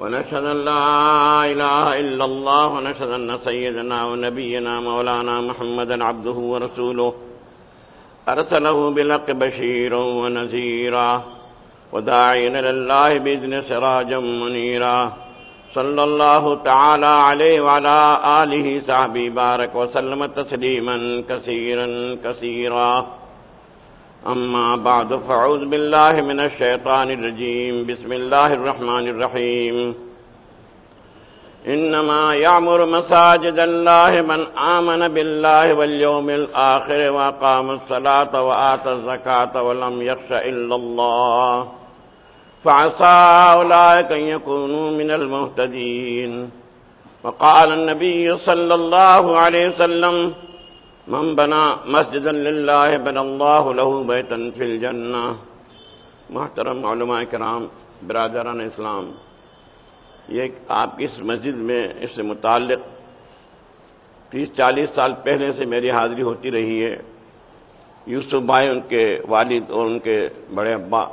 ونشهد أن لا إله إلا الله ونشهد أن سيدنا ونبينا مولانا محمدا عبده ورسوله. أرسله بلق بشيرا ونذيرا وداعينا لله بإذن سراجا منيرا. صلى الله تعالى عليه وعلى آله صحبه بارك وسلم تسليما كثيرا كثيرا. أما بعد فعوذ بالله من الشيطان الرجيم. بسم الله الرحمن الرحيم. إنما يعمر مساجد الله من آمن بالله واليوم الآخر وقام الصلاة وآت الزكاة ولم يخش إلا الله. فعسى أولئك أن يكونوا من المهتدين. وقال النبي صلى الله عليه وسلم من بنا مسجدا لله بن اللہ له بیتا فی الجنہ۔ محترم علماء کرام، برادران اسلام، یہ آپ کی اس مسجد میں اس سے متعلق تیس چالیس سال پہلے سے میری حاضری ہوتی رہی ہے۔ یوسف بھائی، ان کے والد اور ان کے بڑے ابا،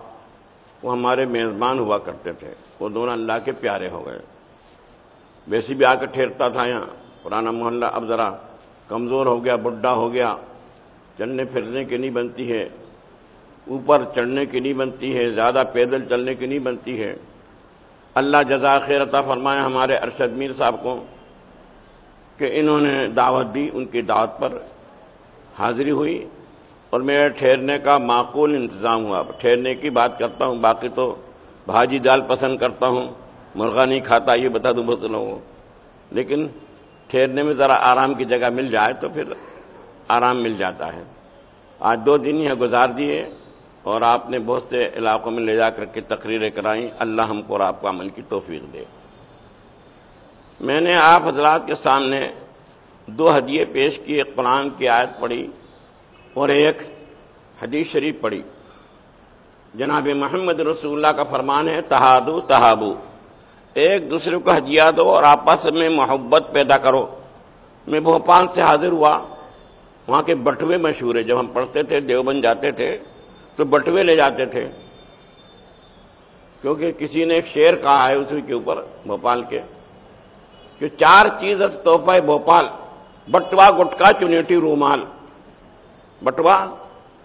وہ ہمارے میزبان ہوا کرتے تھے۔ وہ دونوں اللہ کے پیارے ہو گئے۔ ویسی بھی آ کر ٹھہرتا تھا یہاں، پرانا محلہ۔ اب ذرا کمزور ہو گیا، بڈھا ہو گیا۔ چلنے پھرنے کی نہیں بنتی ہے۔ اوپر چڑھنے کی نہیں بنتی ہے، زیادہ پیدل چلنے کی نہیں بنتی ہے۔ اللہ جزا خیر عطا فرمائے ہمارے ارشد میر صاحب کو کہ انہوں نے دعوت دی، ان کی دعوت پر حاضری ہوئی۔ اور میرے ٹھہرنے کا معقول انتظام ہوا۔ ٹھہرنے کی بات کرتا ہوں، باقی تو بھاجی دال پسند کرتا ہوں۔ مرغا نہیں کھاتا، یہ بتا دوں بہت لوگوں لیکن ٹھہرنے میں ذرا آرام کی جگہ مل جائے تو پھر آرام مل جاتا ہے۔ آج دو دن یہ گزار دیے اور آپ نے بہت سے علاقوں میں لے جا کر کے تقریریں کرائیں اللہ ہم کو اور آپ کو عمل کی توفیق دے۔ میں نے آپ حضرات کے سامنے دو ہدیے پیش کی ایک قرآن کی آیت پڑھی اور ایک حدیث شریف پڑھی۔ جناب محمد رسول اللہ کا فرمان ہے، تہادو، تہابو۔ ایک دوسرے کو ہدیہ دو اور آپس میں محبت پیدا کرو۔ میں بھوپال سے حاضر ہوا۔ وہاں کے بٹوے مشہور ہے جب ہم پڑھتے تھے، دیوبند جاتے تھے، تو بٹوے لے جاتے تھے۔ کیونکہ کسی نے ایک شعر کہا ہے اسی کے اوپر، بھوپال کے، کہ چار چیز تحفہ بھوپال۔ بٹوا گٹکا چنیٹی رومال۔ بٹوا،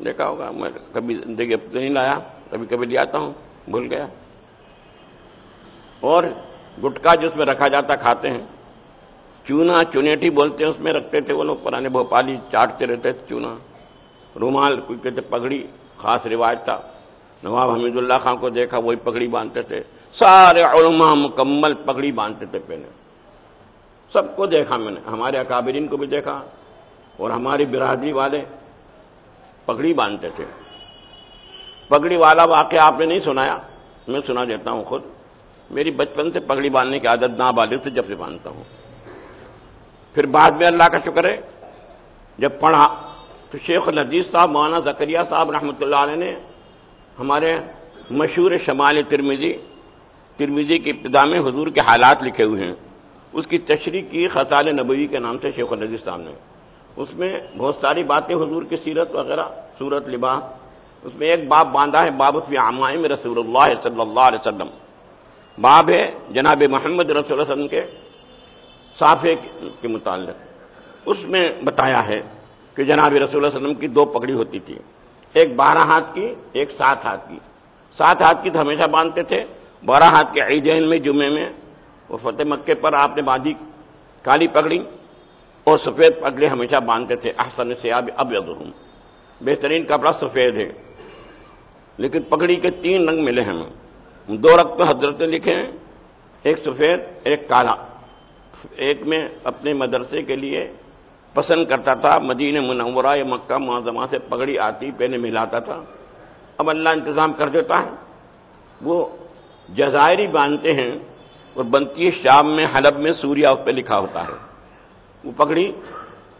دیکھا ہوگا، میں کبھی زندگی نہیں لایا، کبھی کبھی لے آتا ہوں، بھول گیا۔ اور گٹکا جس میں رکھا جاتا کھاتے ہیں۔ چونا چنیٹی بولتے ہیں، اس میں رکھتے تھے وہ لوگ، پرانے بھوپالی چاٹتے رہتے تھے چونا۔ رومال، کوئی کہتے پگڑی، خاص روایت تھا۔ نواب حمید اللہ خان کو دیکھا، وہی پگڑی باندھتے تھے۔ سارے علماء مکمل پگڑی باندھتے تھے پہلے۔ سب کو دیکھا میں نے، ہمارے اکابرین کو بھی دیکھا اور ہماری برادری والے پگڑی باندھتے تھے۔ پگڑی والا واقعہ آپ نے نہیں سنایا، میں سنا دیتا ہوں خود۔ میری بچپن سے پگڑی باندھنے کی عادت نابالغ سے جب سے باندھتا ہوں۔ پھر بعد میں اللہ کا شکر ہے، جب پڑھا تو شیخ العزیز صاحب، مولانا زکریہ صاحب رحمۃ اللہ علیہ نے ہمارے مشہور شمال ترمیزی ترمیزی کی ابتدا میں حضور کے حالات لکھے ہوئے ہیں۔ اس کی تشریح کی خسال نبوی کے نام سے شیخ العزیز صاحب نے۔ اس میں بہت ساری باتیں حضور کی سیرت وغیرہ صورت لباس۔ اس میں ایک باب باندھا ہے، باب فی عمائم رسول اللہ صلی اللہ علیہ وسلم۔ باب ہے جناب محمد رسول اللہ علیہ وسلم کے صافے کے متعلق۔ اس میں بتایا ہے کہ جناب رسول اللہ علیہ وسلم کی دو پگڑی ہوتی تھی۔ ایک بارہ ہاتھ کی، ایک سات ہاتھ کی۔ سات ہاتھ کی تو ہمیشہ باندھتے تھے۔ بارہ ہاتھ کے عیدین میں، جمعے میں، وہ فتح مکے پر آپ نے باندھی کالی پگڑی اور سفید پگڑی ہمیشہ باندھتے تھے۔ احسن سے اب اب بہترین کپڑا سفید ہے۔ لیکن پگڑی کے تین رنگ ملے ہمیں۔ دو رقم حضرت نے لکھے ہیں، ایک سفید، ایک کالا۔ ایک میں اپنے مدرسے کے لیے پسند کرتا تھا، مدینہ منورہ یا مکہ معظمہ سے پگڑی آتی پہنے ملاتا تھا۔ اب اللہ انتظام کر دیتا ہے۔ وہ جزائری باندھتے ہیں اور بنتی ہے شام میں، حلب میں سوریا اس پہ لکھا ہوتا ہے۔ وہ پگڑی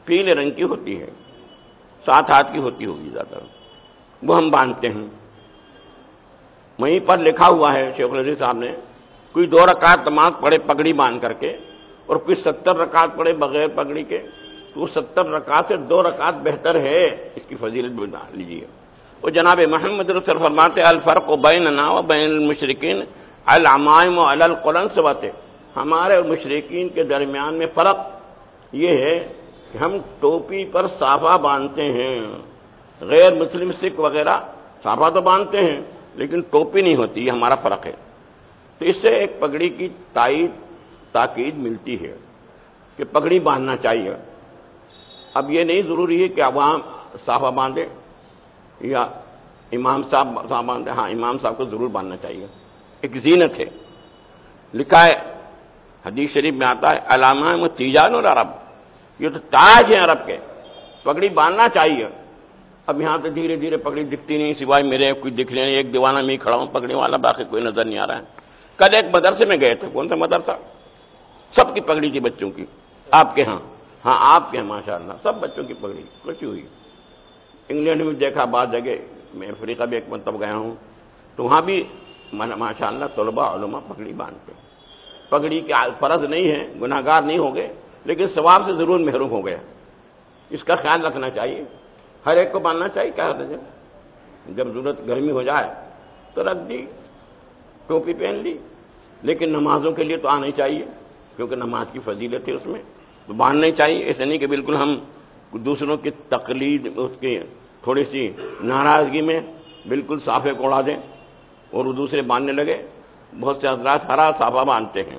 پیلے رنگ کی ہوتی ہے سات ہاتھ کی ہوتی ہوگی زیادہ۔ وہ ہم باندھتے ہیں۔ وہیں پر لکھا ہوا ہے، شیخ الرزی صاحب نے، کوئی دو رکعت نماز پڑے پگڑی باندھ کر کے اور کوئی ستر رکعت پڑے بغیر پگڑی کے، تو ستر رکعت سے دو رکعت بہتر ہے۔ اس کی فضیلت بتا لیجیے وہ جناب محمد رسول فرماتے، الفرق و بین نا و بین المشرقین العمائم و القرن سے باتیں ہمارے اور مشرقین کے درمیان میں فرق یہ ہے کہ ہم ٹوپی پر صافہ باندھتے ہیں، غیر مسلم سکھ وغیرہ صافہ تو باندھتے ہیں۔ لیکن ٹوپی نہیں ہوتی، یہ ہمارا فرق ہے۔ تو اس سے ایک پگڑی کی تائید، تاکید ملتی ہے کہ پگڑی باندھنا چاہیے۔ اب یہ نہیں ضروری ہے کہ عوام صافہ باندھے یا امام صاحب صاحب باندھے ہاں امام صاحب کو ضرور باندھنا چاہیے۔ ایک زینت ہے۔ لکھا ہے، حدیث شریف میں آتا ہے، علامہ تیجان اور عرب یہ تو تاج ہیں عرب کے۔ پگڑی باندھنا چاہیے۔ اب یہاں تو دھیرے دھیرے پگڑی دکھتی نہیں، سوائے میرے کوئی دکھ نہیں ایک دیوانہ میں ہی کھڑا ہوں، پگڑی والا، باقی کوئی نظر نہیں آ رہا ہے۔ کل ایک مدرسے میں گئے تھے، کون سا مدرسہ؟ سب کی پگڑی تھی بچوں کی۔ آپ کے ہاں؟ ہاں آپ کے ہاں، ماشاء اللہ سب بچوں کی پگڑی۔ کچھ ہوئی؟ انگلینڈ میں دیکھا، بعض جگہ میں افریقہ بھی ایک مطلب گیا ہوں، تو وہاں بھی ماشاء اللہ طلبا علماء پگڑی باندھتے پگڑی کے فرض نہیں ہے گناگار نہیں ہو گئے لیکن ثواب سے ضرور محروم ہو گیا۔ اس کا خیال رکھنا چاہیے۔ ہر ایک کو باندھنا چاہیے، کیا جب؟ ضرورت گرمی ہو جائے تو رکھ دی، ٹوپی پہن لی، لیکن نمازوں کے لیے تو آنا چاہیے، کیونکہ نماز کی فضیلت ہے اس میں، تو باندھنا چاہیے۔ ایسے نہیں کہ بالکل ہم دوسروں کی تقلید، اس کی تھوڑی سی ناراضگی میں بالکل صافے کو اڑا دیں اور وہ دوسرے باندھنے لگے۔ بہت سے حضرات ہرا صافہ باندھتے ہیں،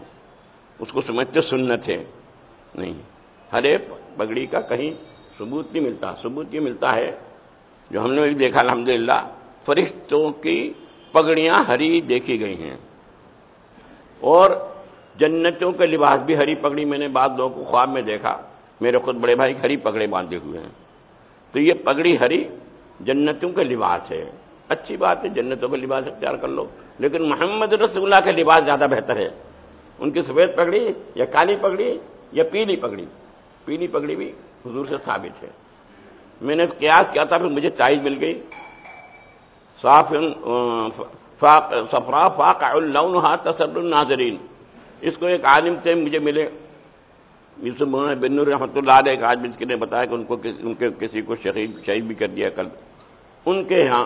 اس کو سمجھتے سنت ہے۔ نہیں، ہر ایک پگڑی کا کہیں ثبوت نہیں ملتا ثبوت یہ ملتا ہے، جو ہم نے بھی دیکھا الحمدللہ، فرشتوں کی پگڑیاں ہری دیکھی گئی ہیں۔ اور جنتوں کے لباس بھی ہری پگڑی، میں نے بعض لوگوں کو خواب میں دیکھا، میرے خود بڑے بھائی ہری پگڑے باندھے ہوئے ہیں۔ تو یہ پگڑی ہری جنتوں کے لباس ہے۔ اچھی بات ہے، جنتوں کا لباس اختیار کر لو۔ لیکن محمد رسول اللہ کا لباس زیادہ بہتر ہے۔ ان کی سفید پگڑی یا کالی پگڑی یا پیلی پگڑی۔ پیلی پگڑی بھی حضور سے ثابت ہے۔ میں نے قیاس کیا تھا، پھر مجھے تائید مل گئی۔ صاف سفرا فاق تصر الناظرین۔ اس کو ایک عالم سے مجھے ملے۔ یوسف محمد بن رحمۃ اللہ علیہ، ایک آدمی نے بتایا کہ ان کو ان کے کسی کو شہید شہید بھی کر دیا کل۔ ان کے یہاں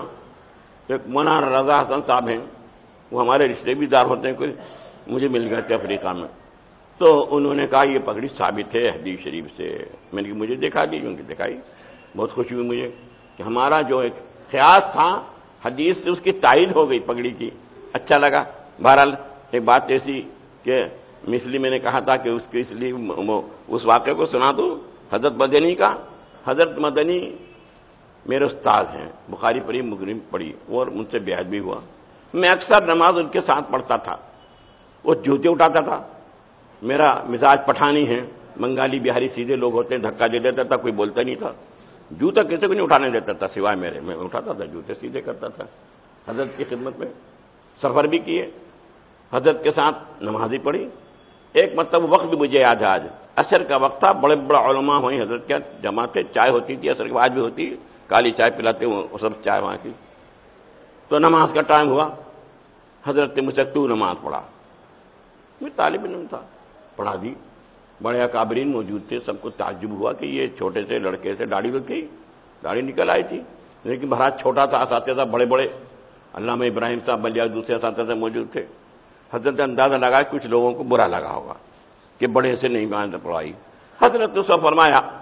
ایک منار رضا حسن صاحب ہیں۔ وہ ہمارے رشتے بھی دار ہوتے ہیں، کوئی مجھے مل گئے تھے افریقہ میں۔ تو انہوں نے کہا یہ پگڑی ثابت ہے حدیث شریف سے۔ میں نے مجھے دیکھا دی ان کی دکھائی۔ بہت خوشی ہوئی مجھے کہ ہمارا جو ایک خیال تھا، حدیث سے اس کی تائید ہو گئی پگڑی کی۔ اچھا لگا۔ بہرحال ایک بات ایسی کہ مسلی میں نے کہا تھا کہ اس کے اس لیے اس واقعے کو سنا دوں حضرت مدنی کا۔ حضرت مدنی میرے استاد ہیں، بخاری پڑھی مغرم پڑھی اور ان سے بیعت بھی ہوا۔ میں اکثر نماز ان کے ساتھ پڑھتا تھا۔ وہ جوتے اٹھاتا تھا۔ میرا مزاج پٹھانی ہے، بنگالی، بہاری سیدھے لوگ ہوتے ہیں، دھکا دے دیتا تھا، کوئی بولتا نہیں تھا۔ جوتا کسی کو نہیں اٹھانے دیتا تھا، سوائے میرے۔ میں اٹھاتا تھا، جوتے سیدھے کرتا تھا۔ حضرت کی خدمت میں سفر بھی کیے۔ حضرت کے ساتھ نمازی پڑھی۔ ایک مطلب وقت بھی مجھے یاد ہے آج۔ اثر کا وقت تھا، بڑے بڑے علماء ہوئی حضرت کیا جمع تھے چائے ہوتی تھی اثر کے بعد بھی ہوتی۔ کالی چائے پلاتے وہ سب چائے وہاں کی۔ تو نماز کا ٹائم ہوا۔ حضرت مجھ سے تو نماز پڑھا۔ میں طالب علم تھا۔ پڑھا دی۔ بڑے اکابرین موجود تھے، سب کو تعجب ہوا کہ یہ چھوٹے سے لڑکے سے داڑھی لگ گئی۔ داڑھی نکل آئی تھی۔ لیکن بہت چھوٹا تھا، اساتذہ بڑے بڑے۔ علامہ ابراہیم صاحب بلیا دوسرے اساتذہ موجود تھے۔ حضرت اندازہ لگا کچھ لوگوں کو برا لگا ہوگا کہ بڑے سے نہیں باندھ پڑھائی۔ حضرت اس فرمایا،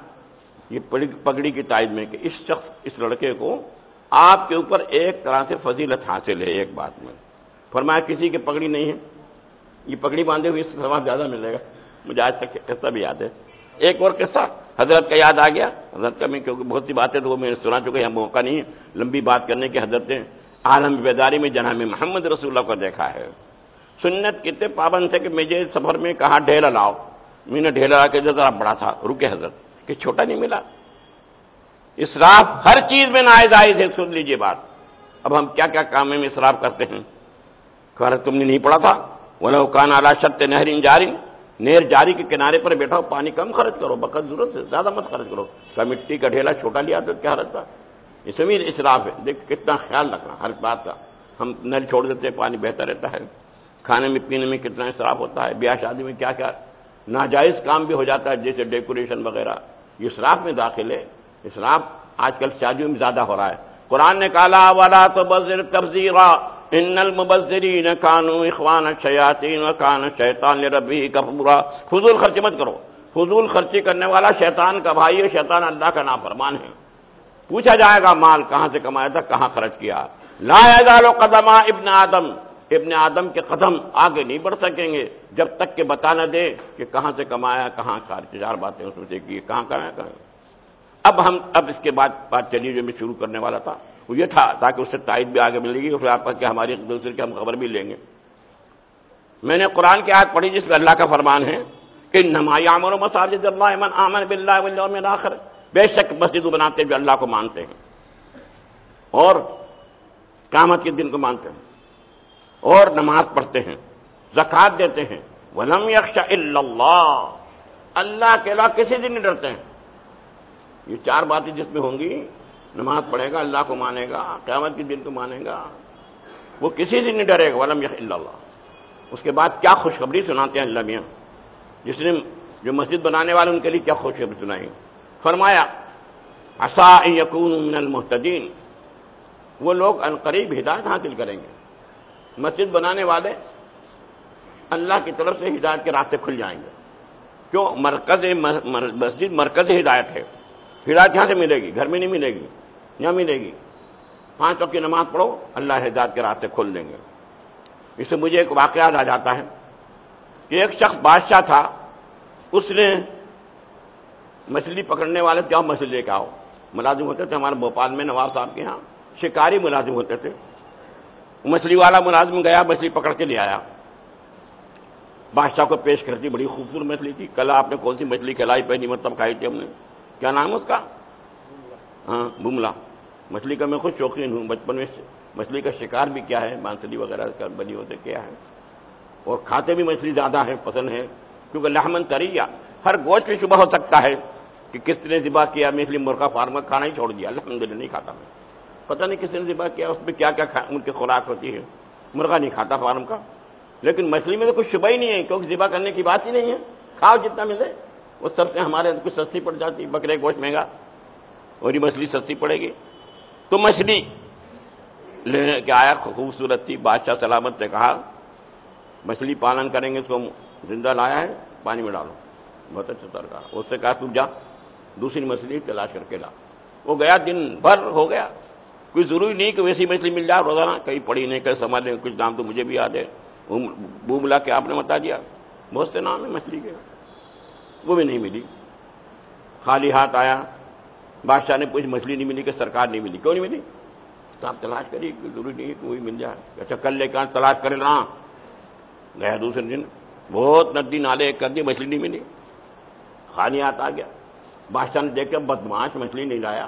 یہ پگڑی کی تائید میں کہ اس شخص، اس لڑکے کو آپ کے اوپر ایک طرح سے فضیلت حاصل ہے، ایک بات میں۔ فرمایا، کسی کی پگڑی نہیں ہے۔ یہ پگڑی باندھے ہوئے اس سے سوال زیادہ ملے گا۔ مجھے آج تک قصہ بھی یاد ہے۔ ایک اور قصہ حضرت کا یاد آ گیا۔ حضرت کا میں کیونکہ بہت سی باتیں تو وہ میں نے سنا چکا یہاں موقع نہیں لمبی بات کرنے کی حضرت عالم بیداری میں جناب محمد رسول اللہ کو دیکھا ہے۔ سنت کتنے پابند تھے کہ مجھے سفر میں کہا ڈھیلا لاؤ۔ میں نے ڈھیلا لا کے ذرا بڑا تھا۔ رکے حضرت، کہ چھوٹا نہیں ملا۔ اسراف ہر چیز میں نائز آئے تھے، سن لیجیے بات۔ اب ہم کیا کیا کام میں اسراف کرتے ہیں؟ کہ تم نے نہیں پڑھا تھا؟ وہ کان اعلی شت نہرین جاری نیر جاری کے کنارے پر بیٹھا ہو، پانی کم خرچ کرو، بقت ضرورت سے زیادہ مت خرچ کرو۔ کا مٹی کا ڈھیلا چھوٹا لیا تو کیا رہتا اس میں اسراف ہے۔ دیکھ کتنا خیال رکھنا ہر بات کا۔ ہم نل چھوڑ دیتے ہیں، پانی بہتر رہتا ہے۔ کھانے میں، پینے میں کتنا اسراف ہوتا ہے۔ بیاہ شادی میں کیا کیا ناجائز کام بھی ہو جاتا ہے، جیسے ڈیکوریشن وغیرہ۔ یہ اسراف میں داخل ہے۔ اسراف آج کل شادیوں میں زیادہ ہو رہا ہے۔ قرآن نے کالا والا تو بزر تبزیرا ان المبذرین کانو اخوان شیاطین و کان شیطان ربی فضول خرچ مت کرو۔ فضول خرچی کرنے والا شیطان کا بھائی ہے، شیطان اللہ کا نام فرمان ہے۔ پوچھا جائے گا مال کہاں سے کمایا تھا، کہاں خرچ کیا۔ لا یزال قدما ابن آدم۔ ابن آدم کے قدم آگے نہیں بڑھ سکیں گے۔ جب تک کہ بتا نہ دے کہ کہاں سے کمایا، کہاں چار باتیں اس میں کہاں کہاں کہاں۔ اب ہم، اب اس کے بعد بات چلیے جو میں شروع کرنے والا تھا۔ وہ یہ تھا، تاکہ اس سے تائید بھی آگے ملے گی پھر آپ کہ ہماری دوسرے کی ہم خبر بھی لیں گے۔ میں نے قرآن کی آیت پڑھی جس میں اللہ کا فرمان ہے کہ نمایامر مساجد اللہ من آمن بلّہ آخر بے شک مسجد بناتے جو اللہ کو مانتے ہیں۔ اور قیامت کے دن کو مانتے ہیں۔ اور نماز پڑھتے ہیں زکات دیتے ہیں۔ ولم یکش اللہ۔ اللہ کے علاوہ کسی دن نہیں ڈرتے۔ ہیں یہ چار باتیں جس میں ہوں گی۔ نماز پڑھے گا، اللہ کو مانے گا، قیامت کے دن کو مانے گا۔ وہ کسی سے نہیں ڈرے گا، ولم یق اللہ۔ اس کے بعد کیا خوشخبری سناتے ہیں اللہ میاں؟ جس نے جو مسجد بنانے والے، ان کے لیے کیا خوشخبری سنائی؟ فرمایا اصا یقون من المحتدین وہ لوگ القریب ہدایت حاصل کریں گے۔ مسجد بنانے والے اللہ کی طرف سے ہدایت کے راستے کھل جائیں گے۔ کیوں؟ مرکز مسجد مرکز ہدایت ہے۔ ہدایت یہاں سے ملے گی، گھر میں نہیں ملے گی۔ یہاں ملے گی۔ پانچ وقت کی نماز پڑھو، اللہ ہدایت کے راستے کھول دیں گے۔ اس سے مجھے ایک واقعہ آ جاتا ہے کہ ایک شخص بادشاہ تھا، اس نے مچھلی پکڑنے والے کیا مچھلی لے کے آؤ؟ ملازم ہوتے تھے ہمارے بھوپال میں، نواب صاحب کے یہاں، شکاری ملازم ہوتے تھے۔ مچھلی والا ملازم گیا، مچھلی پکڑ کے لے آیا۔ بادشاہ کو پیش کرتی، بڑی خوبصورت مچھلی تھی۔ کل آپ نے کون سی مچھلی کھلائی پہنی مطلب کھائی تھی ہم نے۔ کیا نام اس کا؟ ہاں بملا مچھلی کا میں خود شوقین ہوں بچپن میں مچھلی کا شکار بھی کیا ہے؟ مانسلی وغیرہ بنی ہوتے کیا ہے؟ اور کھاتے بھی مچھلی زیادہ ہے پسند ہے کیونکہ لحمن تریا، ہر گوشت بھی شبہ ہو سکتا ہے کہ کس نے ذبح کیا مچھلی مرغا فارم کا کھانا ہی چھوڑ دیا۔ الحمد للہ نہیں کھاتا میں۔ پتہ نہیں کس نے ذبح کیا، اس میں کیا کیا ان کی خوراک ہوتی ہے۔ مرغا نہیں کھاتا فارم کا۔ لیکن مچھلی میں تو کچھ شبہ ہی نہیں ہے، کیونکہ ذبح کرنے کی بات ہی نہیں ہے۔ کھاؤ جتنا ملے، وہ سب سے ہمارے ہاں کچھ سستی پڑ جاتی، بکرے گوشت مہنگا اور یہ مچھلی سستی پڑے گی۔ تو مچھلی لینے کے آیا خوبصورت تھی بادشاہ سلامت نے کہا، مچھلی پالن کریں گے، اس کو زندہ لایا ہے، پانی میں ڈالو۔ بہت اچھا سرکار اس سے کہا، تم جا، دوسری مچھلی تلاش کر کے لا وہ گیا، دن بھر ہو گیا۔ کوئی ضروری نہیں کہ ویسی مچھلی مل جائے، روزانہ کہیں پڑی نہیں، کہیں سمجھ لیں کچھ نام تو مجھے بھی یاد ہے۔ بو ملا کے آپ نے بتا دیا۔ بہت سے نام ہیں مچھلی کے۔ وہ بھی نہیں ملی۔ خالی ہاتھ آیا۔ بادشاہ نے کچھ مچھلی نہیں ملی کہ سرکار نہیں ملی؟ کیوں نہیں ملی؟ تو آپ تلاش کریے ضروری نہیں کہ وہی مل جائے۔ اچھا کل لے کر تلاش کرے؟ نا گیا دوسرے دن، بہت ندی، نالے کر دی مچھلی نہیں ملی۔ خالی آ گیا۔ بادشاہ نے دیکھ کے بدماش مچھلی نہیں لایا۔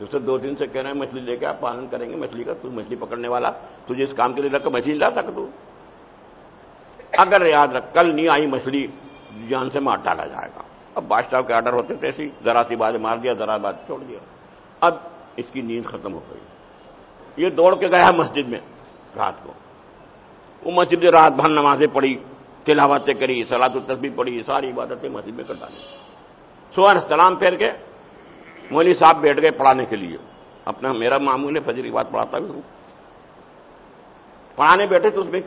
دوسرے دو دن سے کہہ رہے ہیں، مچھلی لے کے آپ پالن کریں گے مچھلی کا، تو مچھلی پکڑنے والا، تجھے اس کام کے لیے رکھ، مچھلی لا سکتا اگر یاد رکھ، کل نہیں آئی مچھلی، جان سے مار ڈالا جائے گا۔ اب بادشاہ کے آرڈر ہوتے تھے ایسی ذرا سی بات مار دیا، ذرا بات چھوڑ دیا۔ اب اس کی نیند ختم ہو گئی۔ یہ دوڑ کے گیا مسجد میں رات کو۔ وہ مسجد رات بھر نمازیں پڑھی، تلاوتیں کری سلاد التصبی پڑھی، ساری عبادتیں مسجد میں کر ڈالی سوار سلام پھیر کے مولوی صاحب بیٹھ گئے پڑھانے کے لیے۔ اپنا میرا معمول ہے فجر کی بات پڑھاتا بھی ہوں۔ پڑھانے بیٹھے تو اس میں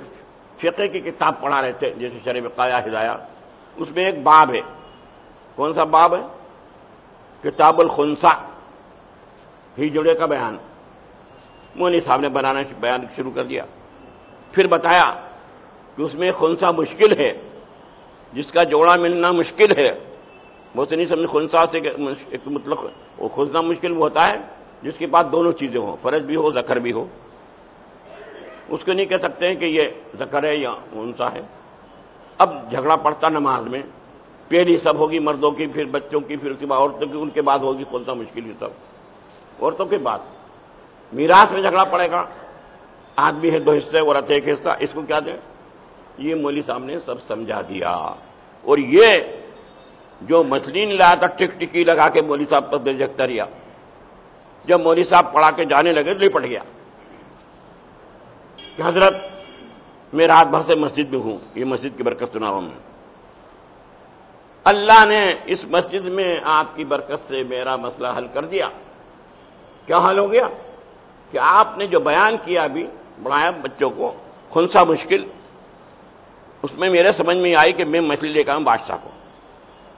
فقہ کی کتاب پڑھا رہے تھے، جیسے شریف قایا ہدایا اس میں ایک باب ہے۔ کون سا باب ہے؟ کتاب الخنسا ہی جڑے کا بیان۔ مونی صاحب نے بنانا بیان شروع کر دیا۔ پھر بتایا کہ اس میں خنسا مشکل ہے۔ جس کا جوڑا ملنا مشکل ہے۔ وہ تو نہیں سمجھ خنسا سے ایک مطلب وہ خنسا مشکل وہ ہوتا ہے جس کے پاس دونوں چیزیں ہوں۔ فرض بھی ہو زکر بھی ہو۔ اس کو نہیں کہہ سکتے ہیں کہ یہ زکر ہے یا انسا ہے۔ اب جھگڑا پڑتا نماز میں۔ پہلی سب ہوگی، مردوں کی، پھر بچوں کی، پھر اس کے بعد عورتوں کی، ان کے بعد ہوگی کون سا مشکل یہ سب۔ عورتوں کے بعد۔ میراث میں جھگڑا پڑے گا۔ آدمی ہے دو حصے، عورت ایک حصہ، اس کو کیا دیں؟ یہ مولی صاحب نے سب سمجھا دیا۔ اور یہ جو مسلی نہیں لایا تھا ٹک ٹکی لگا کے مولوی صاحب پر بےجکتا ریا جب مولوی صاحب پڑھا کے جانے لگے تو لپٹ گیا۔ کہ حضرت، میں رات بھر سے مسجد میں ہوں۔ یہ مسجد کی برکت سنا ہوں میں۔ اللہ نے اس مسجد میں آپ کی برکت سے میرا مسئلہ حل کر دیا۔ کیا حل ہو گیا؟ کہ آپ نے جو بیان کیا ابھی، بڑھایا بچوں کو، خنسا مشکل، اس میں میرے سمجھ میں آئی کہ میں مچھلی لے کر آؤں بادشاہ کو۔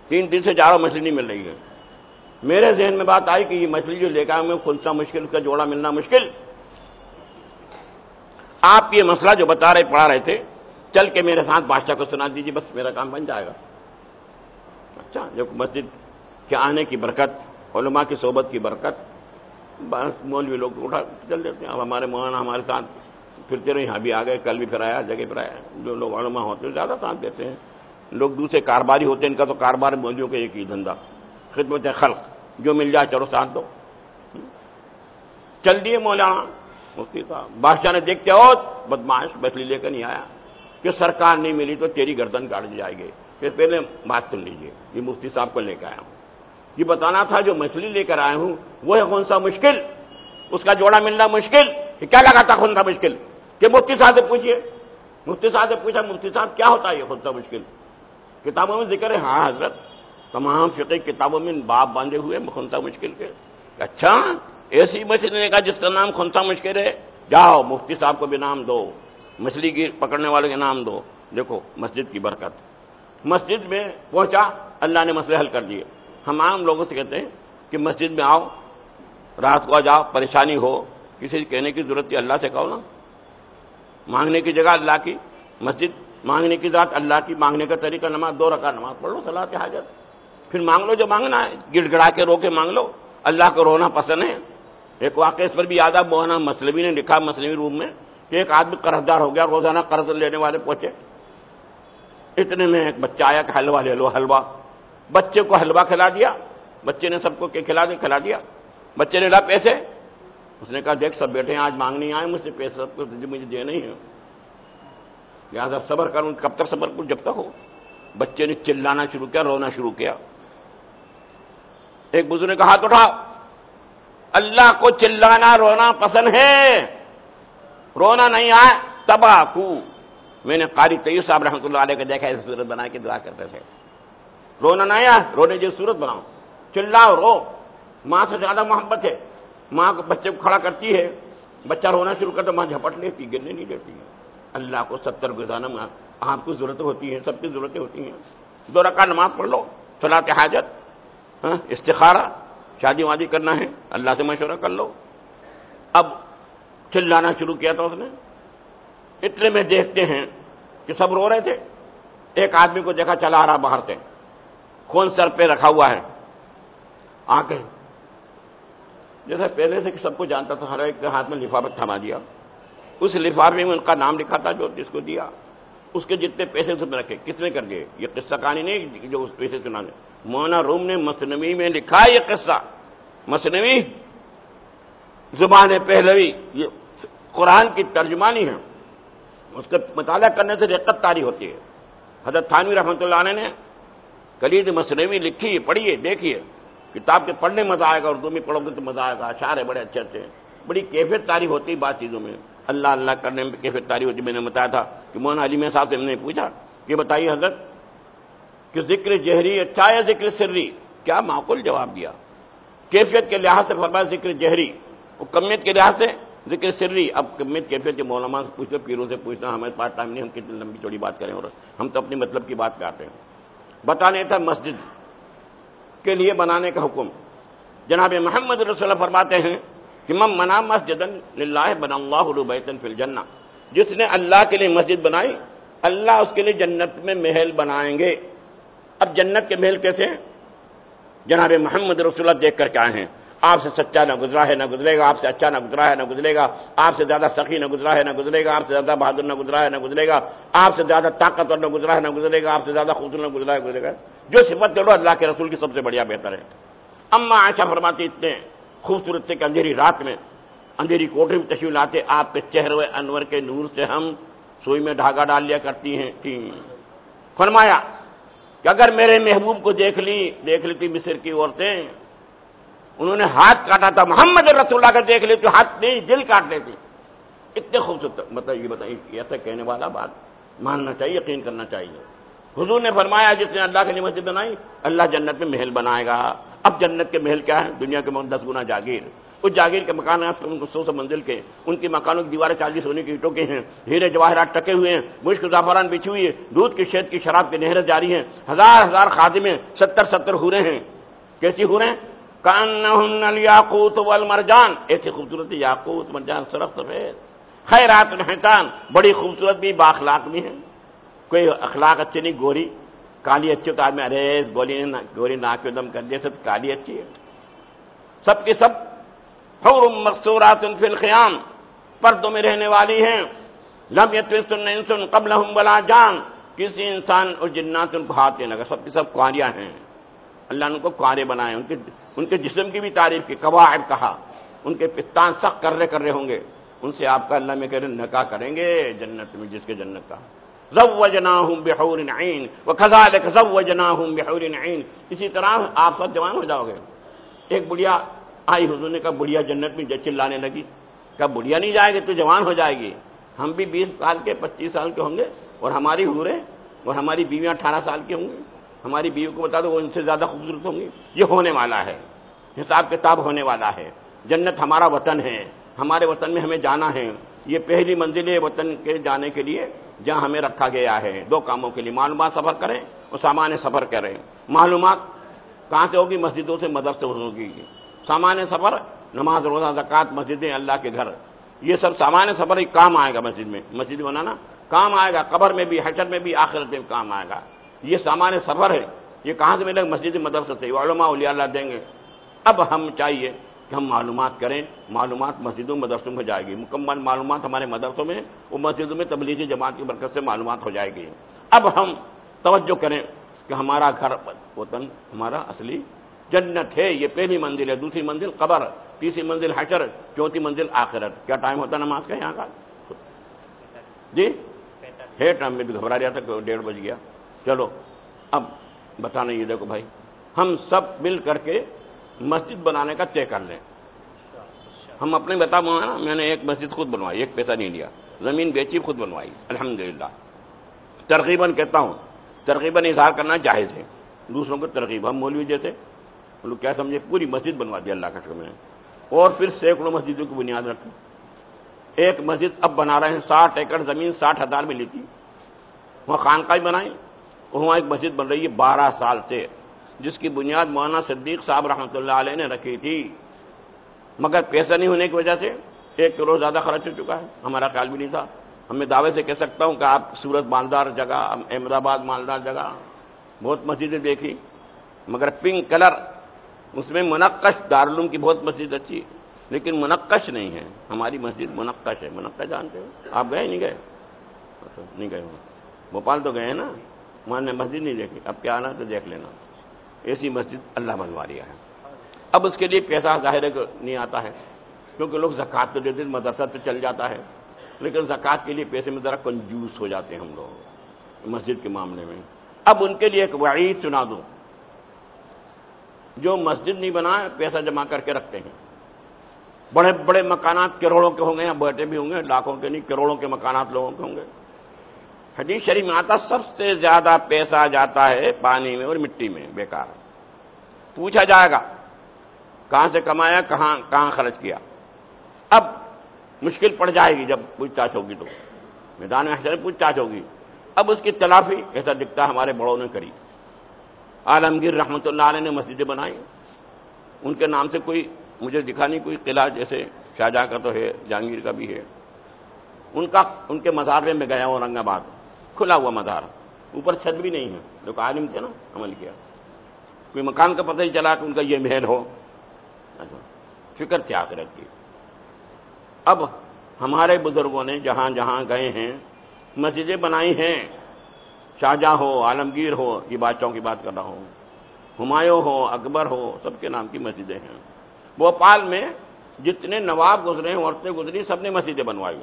تین دن سے جا مچھلی نہیں مل رہی ہے میرے ذہن میں بات آئی کہ یہ مچھلی جو لے کر آؤں میں خنسا مشکل، اس کا جوڑا ملنا مشکل۔ آپ یہ مسئلہ جو بتا رہے، پڑھا رہے تھے، چل کے میرے ساتھ بادشاہ کو سنا دیجیے بس میرا کام بن جائے گا۔ اچھا جب مسجد کے آنے کی برکت، علماء کی صحبت کی برکت مولوی لوگ اٹھا، چل دیتے ہیں۔ اب ہمارے مولانا ہمارے ساتھ پھرتے رہے یہاں بھی آ گئے کل بھی پھر آیا، جگہ پر آیا۔ جو لوگ علماء ہوتے ہیں، زیادہ ساتھ دیتے ہیں۔ لوگ دوسرے کاروباری ہوتے ہیں، ان کا تو کاروبار مولویوں کا ایک ہی دھندا۔ خدمت خلق، جو مل جائے چلو ساتھ دو۔ چل دیے مولانا۔ مفتی صاحب، بادشاہ نے دیکھتے ہو بدماش بسلی لے کر نہیں آیا۔ کہ سرکار نہیں ملی تو تیری گردن کاٹ جائے گی۔ پھر پہلے بات سن لیجیے یہ مفتی صاحب کو لے کے آیا ہوں۔ یہ بتانا تھا جو مچھلی لے کر آئے ہوں، وہ ہے کون سا مشکل؟ اس کا جوڑا ملنا مشکل؟ کیا لگا تھا کون سا مشکل؟ کہ مفتی صاحب سے پوچھیے مفتی صاحب سے پوچھا، مفتی صاحب، کیا ہوتا ہے یہ کون سا مشکل؟ کتابوں میں ذکر ہے ہاں حضرت، تمام فقہ کتابوں میں باپ باندھے ہوئے خنسا مشکل کے؟ اچھا ایسی مچھلی نے کہا جس کا نام خنسا مشکل ہے؟ جاؤ، مفتی صاحب کو بھی نام دو، مچھلی کی پکڑنے والے کے نام دو۔ دیکھو، مسجد کی برکت۔ مسجد میں پہنچا، اللہ نے مسئلے حل کر دیے ہم عام لوگوں سے کہتے ہیں کہ مسجد میں آؤ، رات کو آ جاؤ، پریشانی ہو، کسی کہنے کی ضرورت ہے اللہ سے کہو نا۔ مانگنے کی جگہ اللہ کی، مسجد مانگنے کی ذات اللہ کی، مانگنے کا طریقہ نماز، دو رکھا نماز پڑھ لو صلاح حاجت۔ پھر مانگ لو، جو مانگنا ہے گڑ گڑا کے رو کے مانگ لو۔ اللہ کو رونا پسند ہے۔ ایک واقعہ اس پر بھی یاد آپ مولانا مسلمی نے لکھا مسلمی روم میں کہ ایک آدمی قرضدار ہو گیا، روزانہ قرض لینے والے پہنچے۔ اتنے میں ایک بچہ آیا کہ حلوا لے لو حلوا بچے کو حلوا کھلا دیا۔ بچے نے سب کو کھلا دیا کھلا دیا۔ بچے نے لا پیسے۔ اس نے کہا، دیکھ سب بیٹھے ہیں آج مانگنے آئے، مجھ سے پیسے سب کو مجھے دے نہیں ہے لہٰذا صبر کروں کب تک صبر کروں جب تک ہو۔ بچے نے چلانا شروع کیا، رونا شروع کیا۔ ایک بزرگ نے کہا، ہاتھ اٹھاؤ۔ اللہ کو چلانا، رونا پسند ہے۔ رونا نہیں آئے، تباہ کو۔ میں نے قاری طیب صاحب رحمۃ اللہ علیہ کو دیکھا، ایسی صورت بنا کے دعا کرتے تھے۔ رونا نہ آیا، رونے جو صورت بناؤ۔ چلاؤ، رو۔ ماں سے زیادہ محبت ہے۔ ماں کو بچے کو کھڑا کرتی ہے۔ بچہ رونا شروع کرتا ماں جھپٹ لیتی، گرنے نہیں دیتی۔ ہے اللہ کو ستر گزانا آپ کو ضرورت ہوتی ہے سب کی ضرورتیں ہوتی ہیں۔ دو رکا نماز پڑھ لو صلاح حاجت ہاں، استخارہ، شادی وادی کرنا ہے، اللہ سے مشورہ کر لو۔ اب چلانا شروع کیا تھا اس نے؟ اتنے میں دیکھتے ہیں کہ سب رو رہے تھے۔ ایک آدمی کو دیکھا چلا آ رہا باہر سے۔ خون سر پہ رکھا ہوا ہے۔ آ کے جیسے پہلے سے سب کو جانتا تھا، ہر ایک کے ہاتھ میں لفافت تھما دیا۔ اس لفافے میں ان کا نام لکھا تھا، جو جس کو دیا۔ اس کے جتنے پیسے اس میں رکھے۔ کس میں کر دیے یہ قصہ کہانی نہیں جو اس پیسے سنا دے مونا روم نے مصنوی میں لکھا یہ قصہ۔ مصنوی زبان پہلوی، یہ قرآن کی ترجمانی ہے۔ اس کا مطالعہ کرنے سے رقت تاری ہوتی ہے۔ حضرت تھانوی رحمۃ اللہ علیہ نے کلید مصنوی لکھی، پڑھیے، دیکھیے۔ کتاب کے پڑھنے مزہ آئے گا اردو میں پڑھو گے تو مزہ آئے گا۔ اشار ہے بڑے اچھے اچھے بڑی کیفیت تاری ہوتی ہے بات چیزوں میں۔ اللہ اللہ کرنے میں کیفیت تاری ہوتی میں نے بتایا تھا کہ موہن علی میں صاحب سے نے پوچھا کہ بتائیے حضرت کہ ذکر جہری اچھا یا ذکر سری؟ کیا معقول جواب دیا؟ کیفیت کے لحاظ سے فرمایا ذکر جہری، وہ کمیت کے لحاظ سے ذکر سری، اب کمیت کیفیت کے مولانا سے پوچھتے پیروں سے پوچھنا ہمیں پارٹ ٹائم نہیں، ہم کتنی لمبی چوڑی بات کریں اور ہم تو اپنی مطلب کی بات کرتے ہیں۔ بتانے تھا مسجد کے لیے بنانے کا حکم۔ جناب محمد رسول فرماتے ہیں کہ مم منا مسجد اللہ بن اللہ بیتن فل جنا جس نے اللہ کے لیے مسجد بنائی، اللہ اس کے لیے جنت میں محل بنائیں گے۔ اب جنت کے محل کیسے جناب محمد رسول اللہ دیکھ کر کے آئے ہیں۔ آپ سے سچا نہ گزرا ہے نہ گزرے گا، آپ سے اچھا نہ گزرا ہے نہ گزرے گا، آپ سے زیادہ سخی نہ گزرا ہے نہ گزرے گا، آپ سے زیادہ بہادر نہ گزرا ہے نہ گزرے گا، آپ سے زیادہ طاقتور نہ گزرا ہے نہ گزرے گا، آپ سے زیادہ خوبصورت نہ گزرا ہے گزرے گا۔ جو صفت چلو اللہ کے رسول کی سب سے بڑھیا بہتر ہے۔ اما عائشہ فرماتی اتنے خوبصورت سے کہ اندھیری رات میں اندھیری کوٹری میں تشریف لاتے، آپ کے چہرے انور کے نور سے ہم سوئی میں ڈھاگا ڈال لیا کرتی ہیں۔ فرمایا کہ اگر میرے محبوب کو دیکھ لی دیکھ لی تھی مصر کی عورتیں انہوں نے ہاتھ کاٹا تھا۔ محمد رسول اللہ کا دیکھ لی تو ہاتھ نہیں، دل کاٹ لیتی اتنے خوبصورت مطلب یہ بتائیے ایسا کہنے والا بات ماننا چاہیے، یقین کرنا چاہیے۔ حضور نے فرمایا، جس نے اللہ کے لیے مسجد بنائی، اللہ جنت میں محل بنائے گا۔ اب جنت کے محل کیا ہے دنیا کے دس گنا جاگیر۔ اس جاگیر کے مکان ان کو سو سو منزل کے۔ ان کی مکانوں کی دیواریں چالیس ہونے کی اینٹوں کے ہیں۔ ہیرے جواہرات ٹکے ہوئے ہیں، مشک زعفران بچھی ہوئی ہے۔ دودھ کی شہد کی شراب کی نہریں جاری ہیں۔ ہزار ہزار خادمیں، ستر ستر ہو رہے ہیں۔ کیسی ہو رہے ہیں؟ کان یاقوت والمرجان۔ ایسی خوبصورت یاقوت، مرجان سرخ سفید۔ خیرات الحسان بڑی خوبصورت بھی باخلاق بھی ہیں۔ کوئی اخلاق اچھی نہیں، گوری۔ کالی اچھی تو آدمی ارے گولی نے گوری ناک دم کر دیا سب کالی اچھی ہے۔ سب کے سب حور مقصورات فی الخیام۔ پردوں میں رہنے والی ہیں۔ لم یتن انسن قبل ہم بلا جان۔ کسی انسان اور جنات ان کو ہاتھ دینا سب کی سب کواریاں ہیں۔ اللہ نے ان کو کوارے بنائے، ان کے ان کے جسم کی بھی تعریف کی، قواعد کہا۔ ان کے پستان سخت کر رہے کر رہے ہوں گے۔ ان سے آپ کا اللہ میں کہہ رہے نکاح کریں گے جنت میں، جس کے جنت کا۔ زوجناہم بحور عین، وکذالک زوجناہم بحور عین۔ اسی طرح آپ سب جوان ہو جاؤ گے۔ ایک بڑھیا، آئی حضور نے کہا، بڑھیا جنت میں چلانے لگی۔ کہا، بڑھیا نہیں جائے گی تو جوان ہو جائے گی۔ ہم بھی بیس سال کے، پچیس سال کے ہوں گے اور ہماری حورے اور ہماری بیویاں اٹھارہ سال کی ہوں گی۔ ہماری بیوی کو بتا دو وہ ان سے زیادہ خوبصورت ہوں گی۔ یہ ہونے والا ہے۔ حساب کتاب ہونے والا ہے۔ جنت ہمارا وطن ہے۔ ہمارے وطن میں ہمیں جانا ہے۔ یہ پہلی منزل ہے وطن کے جانے کے لیے، جہاں ہمیں رکھا گیا ہے۔ دو کاموں کے لیے معلومات سفر کریں اور سامان سفر کریں۔ معلومات کہاں سے ہوگی؟ مسجدوں سے مدد سے ہوگی۔ سامان سفر، نماز روزہ زکات مسجدیں، اللہ کے گھر۔ یہ سب سامان سفر ایک کام آئے گا مسجد میں۔ مسجد بنانا کام آئے گا۔ قبر میں بھی، حشر میں بھی، آخرت میں کام آئے گا۔ یہ سامان سفر ہے، یہ کہاں سے ملے؟ گا مسجد مدرسہ سے۔ علماء اولیاء اللہ دیں گے۔ اب ہم چاہیے کہ ہم معلومات کریں۔ معلومات مسجدوں، مدرسوں میں جائے گی۔ مکمل معلومات ہمارے مدرسوں میں وہ مسجدوں میں تبلیغی جماعت کی برکت سے معلومات ہو جائے گی۔ اب ہم توجہ کریں کہ ہمارا گھر، وطن، ہمارا اصلی جنت ہے۔ یہ پہلی منزل ہے۔ دوسری منزل قبر، تیسری منزل حشر، چوتھی منزل آخرت۔ کیا ٹائم ہوتا نماز کا یہاں کا؟ جی؟ ہے ٹائم، میں بھی گھبرا رہا تھا ڈیڑھ بج گیا۔ چلو، اب بتانا یہ دیکھو بھائی، ہم سب مل کر کے مسجد بنانے کا طے کر لیں۔ ہم اپنے بتا نا، میں نے ایک مسجد خود بنوائی، ایک پیسہ نہیں لیا۔ زمین بیچی، خود بنوائی۔ الحمدللہ۔ ترغیباً کہتا ہوں، ترغیباً اظہار کرنا جائز ہے۔ دوسروں کو ترغیب، ہم مولوی جیسے۔ لوگ کیا سمجھے، پوری مسجد بنوا دی اللہ کا شکر میں۔ اور پھر سینکڑوں مسجدوں کی بنیاد رکھی۔ ایک مسجد اب بنا رہے ہیں، ساٹھ ایکڑ زمین، ساٹھ ہزار میں لی تھی۔ وہاں خانقاہ وہاں ایک مسجد بن رہی ہے بارہ سال سے، جس کی بنیاد مولانا صدیق صاحب رحمۃ اللہ علیہ نے رکھی تھی۔ مگر پیسہ نہیں ہونے کی وجہ سے ایک کروڑ زیادہ خرچ ہو چکا ہے۔ ہمارا خیال بھی نہیں تھا۔ ہم میں دعوے سے کہہ سکتا ہوں کہ آپ سورت مالدار جگہ، احمد آباد مالدار جگہ، بہت مسجدیں دیکھی۔ مگر پنک کلر، اس میں منقش دارالعلوم کی بہت مسجد اچھی، لیکن منقش نہیں ہے۔ ہماری مسجد منقش ہے۔ منقش جانتے ہو؟ آپ گئے نہیں گئے؟ نہیں گئے بھوپال تو گئے نا؟ وہاں نے مسجد نہیں دیکھی۔ اب کیا آنا تو دیکھ لینا۔ ایسی مسجد اللہ بنوا رہا ہے۔ اب اس کے لیے پیسہ ظاہر ہے نہیں آتا ہے۔ کیونکہ لوگ زکات تو دیتے مدرسہ تو چل جاتا ہے۔ لیکن زکات کے لیے پیسے میں ذرا کنجوس ہو جاتے ہیں ہم لوگ۔ مسجد کے معاملے میں۔ اب ان کے لیے ایک وعید سنا دوں جو مسجد نہیں بنا، پیسہ جمع کر کے رکھتے ہیں۔ بڑے بڑے مکانات کروڑوں کے ہوں گے یا بیٹھے بھی ہوں گے، لاکھوں کے نہیں، کروڑوں کے مکانات لوگوں کے ہوں گے۔ حدیث شریف میں آتا سب سے زیادہ پیسہ جاتا ہے پانی میں اور مٹی میں، بیکار۔ پوچھا جائے گا، کہاں سے کمایا، کہاں کہاں خرچ کیا؟ اب مشکل پڑ جائے گی جب پوچھ تاچھ ہوگی تو۔ میدان میں پوچھ تاچھ ہوگی۔ اب اس کی تلافی ایسا دکھتا ہمارے بڑوں نے کری۔ عالمگیر رحمۃ اللہ علیہ نے مسجدیں بنائی۔ ان کے نام سے کوئی، مجھے دکھا نہیں، کوئی قلعہ جیسے شاہجہاں کا تو ہے، جہانگیر کا بھی ہے۔ ان کا، ان کے مزار میں گیا اورنگ آباد۔ کھلا ہوا مزار اوپر چھت بھی نہیں ہے۔ جو کہ عالم تھے نا عمل کیا۔ کوئی مکان کا پتہ ہی چلا کہ ان کا یہ محل ہو۔ اچھا، فکر تھی آخرت کی۔ اب ہمارے بزرگوں نے جہاں جہاں گئے ہیں مسجدیں بنائی ہیں۔ شاہجہاں ہو عالمگیر ہو یہ بادشاہوں کی بات کر رہا ہوں۔ ہمایوں ہو اکبر ہو سب کے نام کی مسجدیں ہیں۔ بھوپال میں جتنے نواب گزرے ہیں عورتیں گزری سب نے مسجدیں بنوائی۔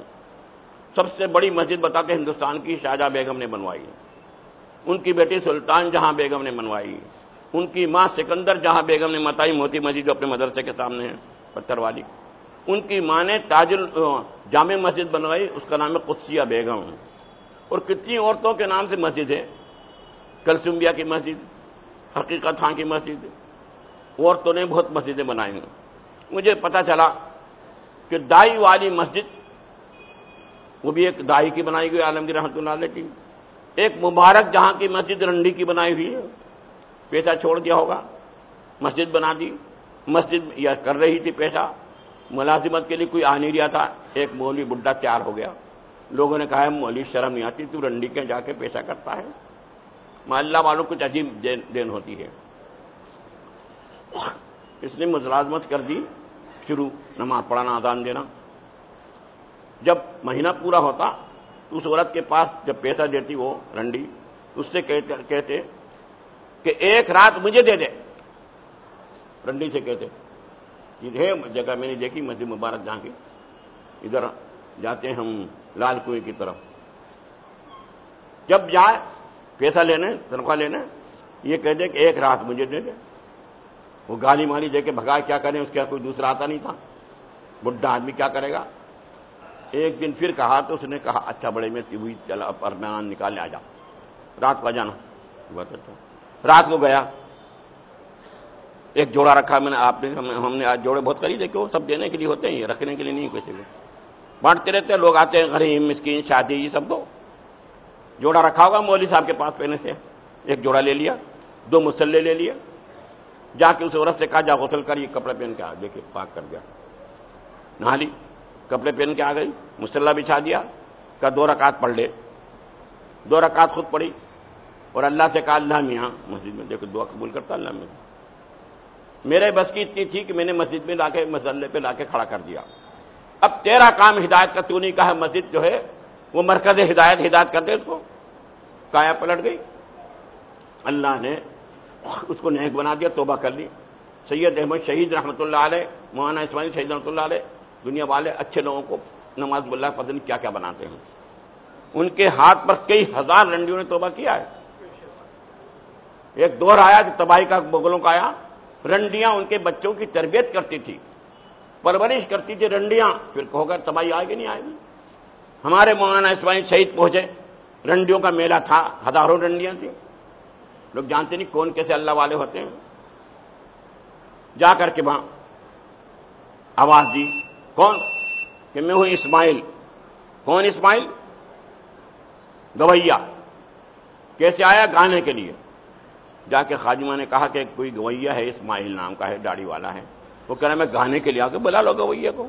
سب سے بڑی مسجد بتا کے ہندوستان کی شاہجہاں بیگم نے بنوائی۔ ان کی بیٹی سلطان جہاں بیگم نے منوائی ان کی ماں سکندر جہاں بیگم نے متائی موتی مسجد جو اپنے مدرسے کے سامنے ہے پتھر والی۔ ان کی ماں نے تاج جامع مسجد بنوائی، اس کا نام ہے قدسیہ بیگم۔ اور کتنی عورتوں کے نام سے مسجد ہے؟ کلسمبیا کی مسجد حقیقت خان کی مسجد۔ عورتوں نے بہت مسجدیں بنائی۔ ہیں مجھے پتا چلا کہ دائی والی مسجد وہ بھی ایک دائی کی بنائی گئی عالمگیر رحمۃ اللہ علیہ کی۔ ایک مبارک جہاں کی مسجد رنڈی کی بنائی ہوئی ہے۔ پیسہ چھوڑ دیا ہوگا۔ مسجد بنا دی۔ مسجد یا کر رہی تھی پیسہ۔ ملازمت کے لیے کوئی آ نہیں رہا تھا۔ ایک مولوی بڈھا تیار ہو گیا۔ لوگوں نے کہا مولوی شرم نہیں آتی، تو رنڈی کے جا کے پیشہ کرتا ہے۔ محلہ والوں کچھ عجیب دین ہوتی ہے۔ اس نے ملازمت کر دی۔ شروع، نماز پڑھانا آزان دینا۔ جب مہینہ پورا ہوتا تو اس عورت کے پاس جب پیسہ دیتی وہ رنڈی اس سے کہتے کہ ایک رات مجھے دے دے۔ رنڈی سے کہتے ہے جگہ میں نے دیکھی، مسجد مبارک جہاں کی۔ ادھر جاتے ہیں ہم لال کنویں کی طرف۔ جب جائے، پیسہ لینے، تنخواہ لینے، یہ کہہ دے کہ ایک رات مجھے دے دے۔ وہ گالی مالی دے کے بھگا، کیا کریں؟ اس کا کوئی دوسرا آتا نہیں تھا۔ بڈھا آدمی کیا کرے گا؟ ایک دن پھر کہا تو اس نے کہا اچھا بڑے میں ہوئی چلا پر میان نکالنے آ جا۔ رات کو جانا۔ رات کو گیا۔ ایک جوڑا رکھا میں نے، آپ نے، ہم نے آج جوڑے بہت خریدے کہ وہ سب دینے کے لیے ہوتے ہیں رکھنے کے لیے نہیں کسی کو۔ بانٹتے رہتے ہیں، لوگ آتے ہیں، غریب، مسکین، شادی، یہ سب کو۔ جوڑا رکھا ہوگا مولوی صاحب کے پاس پہنے سے۔ ایک جوڑا لے لیا، دو مسلے لے لیا۔ جا کے اس عورت سے کہا، جا غسل کر، یہ کپڑے پہن کے آ دیکھے پاک کر گیا۔ نہا لی۔ کپڑے پہن کے آ گئی مسلح بچھا دیا، کا دو رکعت پڑھ لے۔ دو رکعت خود پڑی اور اللہ سے کہا، اللہ میاں، مسجد میں دیکھو، دعا قبول کرتا، اللہ میں میرے بس کی اتنی تھی کہ میں نے مسجد میں لا کے مسلح پہ لا کے کھڑا کر دیا۔ اب تیرا کام ہدایت کا تو نہیں، کہا مسجد جو ہے، وہ مرکز ہدایت ہدایت کر دے اس کو۔ کایا پلٹ گئی۔ اللہ نے اس کو نیک بنا دیا، توبہ کر لی۔ سید احمد شہید رحمۃ اللہ علیہ، مولانا اسماعیل شہید رحمۃ اللہ علیہ دنیا والے اچھے لوگوں کو نماز اللہ پتہ کیا کیا بناتے ہیں؟ ان کے ہاتھ پر کئی ہزار رنڈیوں نے توبہ کیا ہے۔ ایک دور آیا کہ تباہی کا بغلوں کا آیا، رنڈیاں ان کے بچوں کی تربیت کرتی تھی، پرورش کرتی تھی رنڈیاں۔ پھر کہو گا تباہی آئے گی نہیں، آئے گی۔ ہمارے مولانا اسماعیل شہید پہنچے، رنڈیوں کا میلہ تھا، ہزاروں رنڈیاں تھیں۔ لوگ جانتے نہیں کون کیسے اللہ والے ہوتے ہیں۔ جا کر کے وہاں آواز دی۔ کون؟ کہ میں ہوں اسماعیل. کون اسماعیل؟ گویا کیسے آیا گانے کے لیے؟ جا کے خاجمہ نے کہا کہ کوئی گویا ہے، اسماعیل نام کا ہے، داڑھی والا ہے۔ وہ کہہ رہا میں گانے کے لیے آ کے بلا لو گویا کو۔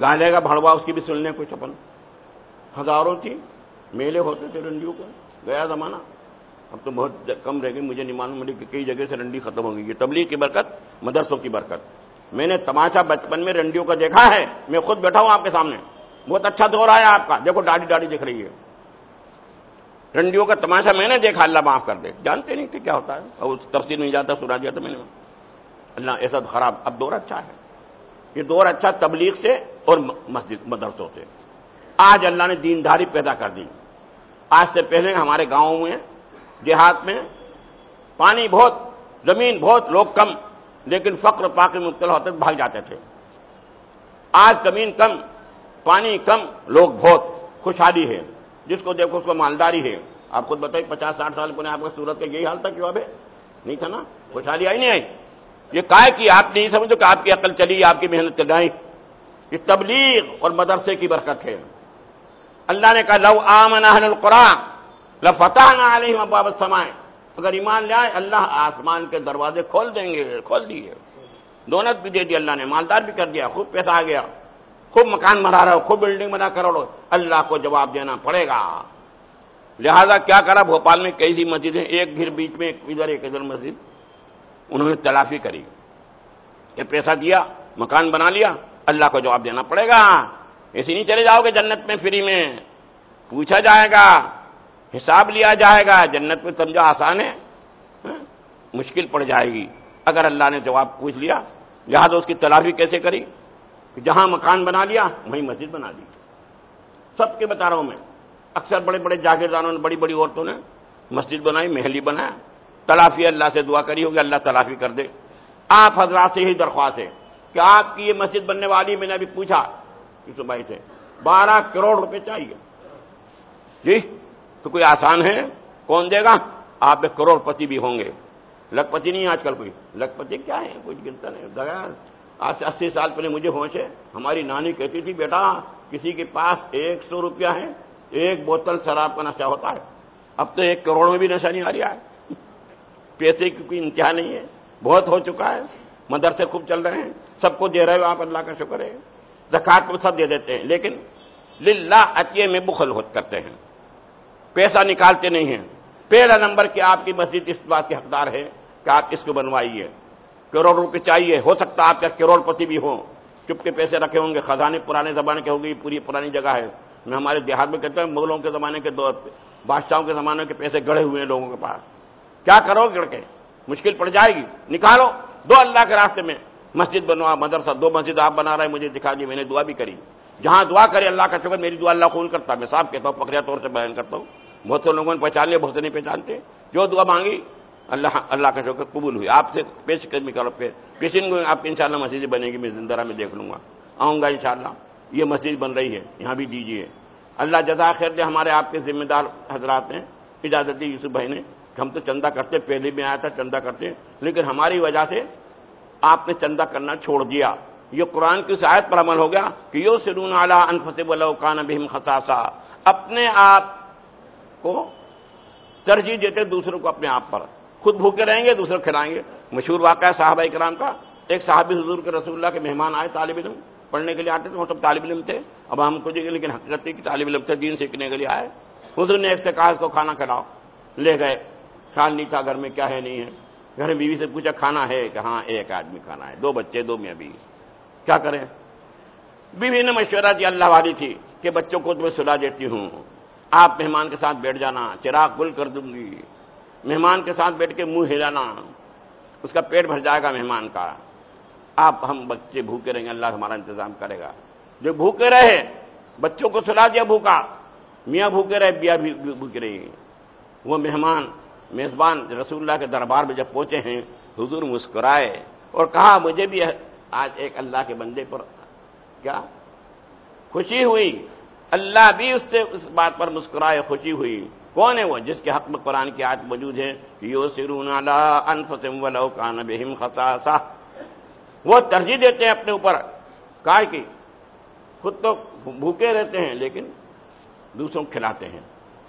گا لے گا، بھڑوا اس کی بھی سن لیں کچھ اپن۔ ہزاروں تھی، میلے ہوتے تھے رنڈیوں کو گیا زمانہ۔ اب تو بہت کم رہ گئی، مجھے نہیں معلوم ملی کہ کئی جگہ سے رنڈی ختم ہو گئی۔ یہ تبلیغ کی برکت، مدرسوں کی برکت۔ میں نے تماشا بچپن میں رنڈیوں کا دیکھا ہے، میں خود بیٹھا ہوں آپ کے سامنے۔ بہت اچھا دور آیا آپ کا۔ دیکھو ڈاڑی ڈاڑی دکھ رہی ہے۔ رنڈیوں کا تماشا میں نے دیکھا، اللہ معاف کر دے۔ جانتے نہیں تھے کیا ہوتا ہے۔ اور تفصیل نہیں جاتا سنا دیا تو میں نے اللہ ایسا خراب۔ اب دور اچھا ہے۔ یہ دور اچھا تبلیغ سے اور مسجد مدرسوں سے۔ آج اللہ نے دینداری پیدا کر دی۔ آج سے پہلے ہمارے گاؤں میں، دیہات میں پانی بہت، زمین بہت، لوگ کم۔ لیکن فقر پاک مبتلا ہوتے بھاگ جاتے تھے۔ آج زمین کم، پانی کم، لوگ بہت خوشحالی ہے جس کو دیکھو اس کو مالداری ہے۔ آپ خود بتائیے پچاس ساٹھ سال پہلے آپ کا صورت کا یہی حال تھا کیوں اب نہیں تھا نا؟ خوشحالی آئی نہیں آئی؟ یہ کا کہ آپ نہیں سمجھو کہ آپ کی عقل چلی، آپ کی محنت چلائیں۔ یہ تبلیغ اور مدرسے کی برکت ہے۔ اللہ نے کہا، لو آمن اہل القرآن لفتح نہ علیہ باب سمائے اگر ایمان لے آئے، اللہ آسمان کے دروازے کھول دیں گے، کھول دیے۔ دونت بھی دے دی، اللہ نے، مالدار بھی کر دیا، خوب پیسہ آ گیا۔ خوب مکان بنا رہا ہو، خوب بلڈنگ بنا کروڑو اللہ کو جواب دینا پڑے گا۔ لہذا کیا کرا، بھوپال میں کئی سی مسجدیں، ایک گھر بیچ میں ادھر، ایک ادھر مسجد۔ انہوں نے تلافی کری۔ کہ پیسہ دیا، مکان بنا لیا، اللہ کو جواب دینا پڑے گا۔ ایسے نہیں چلے جاؤ گے جنت میں، فری میں۔ پوچھا جائے گا۔ حساب لیا جائے گا، جنت میں سمجھا آسان ہے ہاں، مشکل پڑ جائے گی۔ اگر اللہ نے جواب پوچھ لیا لہٰذا اس کی تلافی کیسے کری؟ کہ جہاں مکان بنا لیا، وہیں مسجد بنا دی۔ سب کے بتا رہا ہوں میں۔ اکثر بڑے بڑے جاگیردانوں نے، بڑی بڑی عورتوں نے مسجد بنائی، محلی بنایا۔ تلافی اللہ سے دعا کری ہوگی، اللہ تلافی کر دے۔ آپ حضرات سے ہی درخواست ہے کہ آپ کی یہ مسجد بننے والی میں نے ابھی پوچھا یوسف بھائی سے بارہ کروڑ روپے چاہیے۔ جی؟ تو کوئی آسان ہے؟ کون دے گا؟ آپ ایک کروڑ پتی بھی ہوں گے۔ لکھ پتی نہیں آج کل کوئی۔ لکھ پتی کیا ہے؟ کچھ گنتا نہیں۔ آج سے اسی سال پہلے مجھے ہوش ہے۔ ہماری نانی کہتی تھی، بیٹا، کسی کے پاس ایک سو روپیہ ہے، ایک بوتل شراب کا نشہ ہوتا ہے۔ اب تو ایک کروڑ میں بھی نشہ نہیں آ رہا ہے۔ پیسے کی کوئی انتہا نہیں ہے۔ بہت ہو چکا ہے۔ مدرسے خوب چل رہے ہیں۔ سب کو دے رہے ہو آپ، اللہ کا شکر ہے۔ زکات کو سب دے دیتے ہیں۔ لیکن للہ عطیے میں بخل کرتے ہیں۔ پیسہ نکالتے نہیں ہیں۔ پہلا نمبر کہ آپ کی مسجد اس بات کے حقدار ہے کہ آپ اس کو بنوائیے۔ کروڑ روپے چاہیے۔ ہو سکتا آپ کا کروڑ پتی بھی ہو۔ چپ کے پیسے رکھے ہوں گے۔ خزانے پرانے زمانے کے ہوگی پوری پرانی جگہ ہے۔ میں ہمارے دیہات میں کہتا ہوں، مغلوں کے زمانے کے دور بادشاہوں کے زمانے کے پیسے گڑے ہوئے ہیں لوگوں کے پاس۔ کیا کرو گڑ کے؟ مشکل پڑ جائے گی۔ نکالو۔ دو اللہ کے راستے میں مسجد بنوا، مدرسہ، دو مسجد آپ بنا رہے ہیں۔ مجھے دکھا دی میں نے دعا بھی کری۔ جہاں دعا کرے اللہ کا شکر، میری دعا اللہ قبول کرتا میں صاحب کہتا ہوں، پکڑیا طور سے بیان کرتا ہوں۔ بہت سے لوگوں نے پہچان لیا، بہت سے نہیں پہچانتے۔ جو دعا مانگی، اللہ اللہ کا شکر قبول ہوئی۔ آپ سے پیش قدمی کرو، پھر پیشن آپ کی ان شاء اللہ مسجد بنے گی، میں زندہ میں دیکھ لوں گا۔ آؤں گا انشاءاللہ۔ یہ مسجد بن رہی ہے، یہاں بھی دیجیے اللہ جزا خیر دے، ہمارے آپ کے ذمہ دار حضرات ہیں۔ اجازت دی یوسف بھائی نے۔ کہ ہم تو چندہ کرتے، پہلے بھی آیا تھا، چندہ کرتے۔ لیکن ہماری وجہ سے آپ نے چندہ کرنا چھوڑ دیا۔ یہ قرآن کی شاید پر عمل ہو گیا کہ یو سرون اعلیٰ انفس کان بہم خساسا اپنے آپ کو ترجیح دیتے دوسروں کو اپنے آپ پر۔ خود بھوکے رہیں گے، دوسرے کھلائیں گے۔ مشہور واقعہ ہے صاحبہ کرام کا۔ ایک صحابی حضور کے رسول اللہ کے مہمان آئے طالب علم، پڑھنے کے لیے آتے تھے، وہ سب طالب علم تھے۔ اب ہم کو لیکن حقیقت تھی کہ طالب علم تھے، دین سیکھنے کے لیے آئے۔ حضور نے ایک سے کہا اس کو کھانا کھلاؤ، لے گئے۔ خیال نہیں تھا گھر میں کیا ہے، نہیں ہے۔ گھر میں بیوی سے پوچھا، کھانا ہے؟ کہ ہاں ایک آدمی کھانا ہے، دو بچے، دو میں بیوی۔ کیا کریں؟ بیوی نے مشورہ دیا، اللہ والی تھی کہ بچوں کو تمہیں سلا دیتی ہوں۔ آپ مہمان کے ساتھ بیٹھ جانا، چراغ گل کر دوں گی، مہمان کے ساتھ بیٹھ کے منہ ہلانا، اس کا پیٹ بھر جائے گا مہمان کا۔ آپ ہم بچے بھوکے رہیں گے، اللہ ہمارا انتظام کرے گا۔ جو بھوکے رہے، بچوں کو سلا دیا بھوکا۔ میاں بھوکے رہے، بیا بھی بھوکے رہی۔ وہ مہمان، میزبان رسول اللہ کے دربار میں جب پہنچے ہیں، حضور مسکرائے اور کہا، مجھے بھی آج ایک اللہ کے بندے پر کیا؟ خوشی ہوئی۔ اللہ بھی اس سے اس بات پر مسکرائے خوشی ہوئی۔ کون ہے وہ جس کے حق میں قرآن کی آج موجود ہے؟ یو سرون انفسم ولو کان بہم خصاصہ۔ وہ ترجیح دیتے ہیں اپنے اوپر۔ کائے کی خود تو بھوکے رہتے ہیں لیکن دوسروں کو کھلاتے ہیں۔